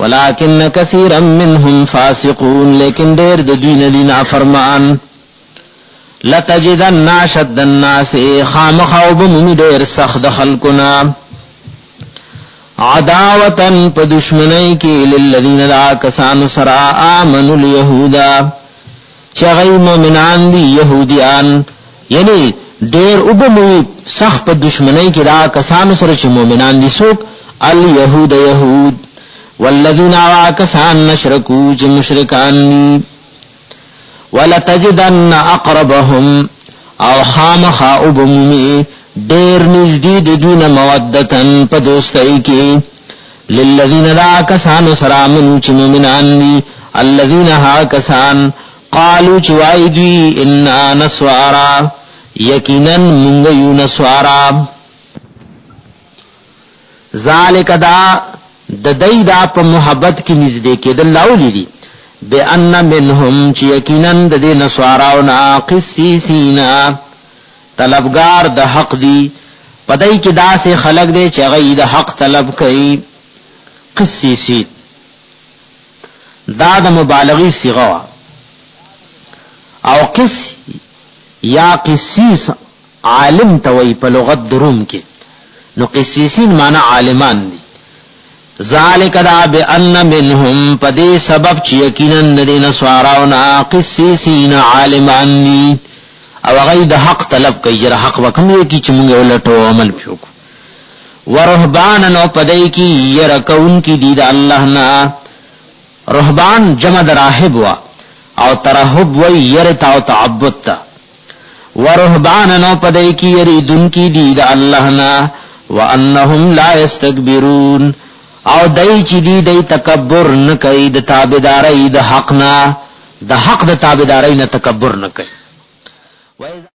Speaker 1: ولكن كثيرا منهم فاسقون، لیکن دیر د دوی نه فرمان لتجدن شد الناس خامخوب من دیر سخت خلقنا عداوتن په دشمنی کې للذین لا کسان سرا امنوا اليهودا چغی مومنان دی یهودیان یعنی ډیر وبموي سخت په دشمنی کې را کسان سره چې مومنان دي سوک الیهود یهود والذین واکسان نشرکو چې مشرکان دي ولتجدن اقربهم او خامخا وبممی دیر نزدی دی دون مودتن پا دوستی کی للذین دا کسان سرامنو چی ممنان دی اللذین ها کسان قالو چوائی دوی انا نسوارا. یقینا منگیو نسوارا. ذالک دا ددئی دا پا محبت کی نزدے کے دلاؤ لی دی بے ان منہم چی یقینا ددے نسواراونا قسیسینا طلبگار د حق دی. پدای کې داسې خلق دی چې غي د حق طلب کوي. قصیسی دا د مبالغی صيغه او قس یا قسیس عالم توئی په لغت دروم کې. نو قسیسین معنی عالمان دي. ذالک دا بان منهم پدې سبب چې یقینا ندین سواراونا قسیسین عالمان دي. او غي د حق طلب کوي، چې حق وکم یې کی چې موږ ولټو عمل پیو ورهبان نو پدې کی يرکون کی دي د الله نا رهبان جمع راهب وا او ترهب و يرتا او تعبد تا ورهبان نو پدې کی یریدون کی دي د الله نا وانهم لا يستكبرون او دای چې دی دای تکبر نه کوي، د تابعداري د حق نه. د حق د تابعداري نه تکبر نه کوي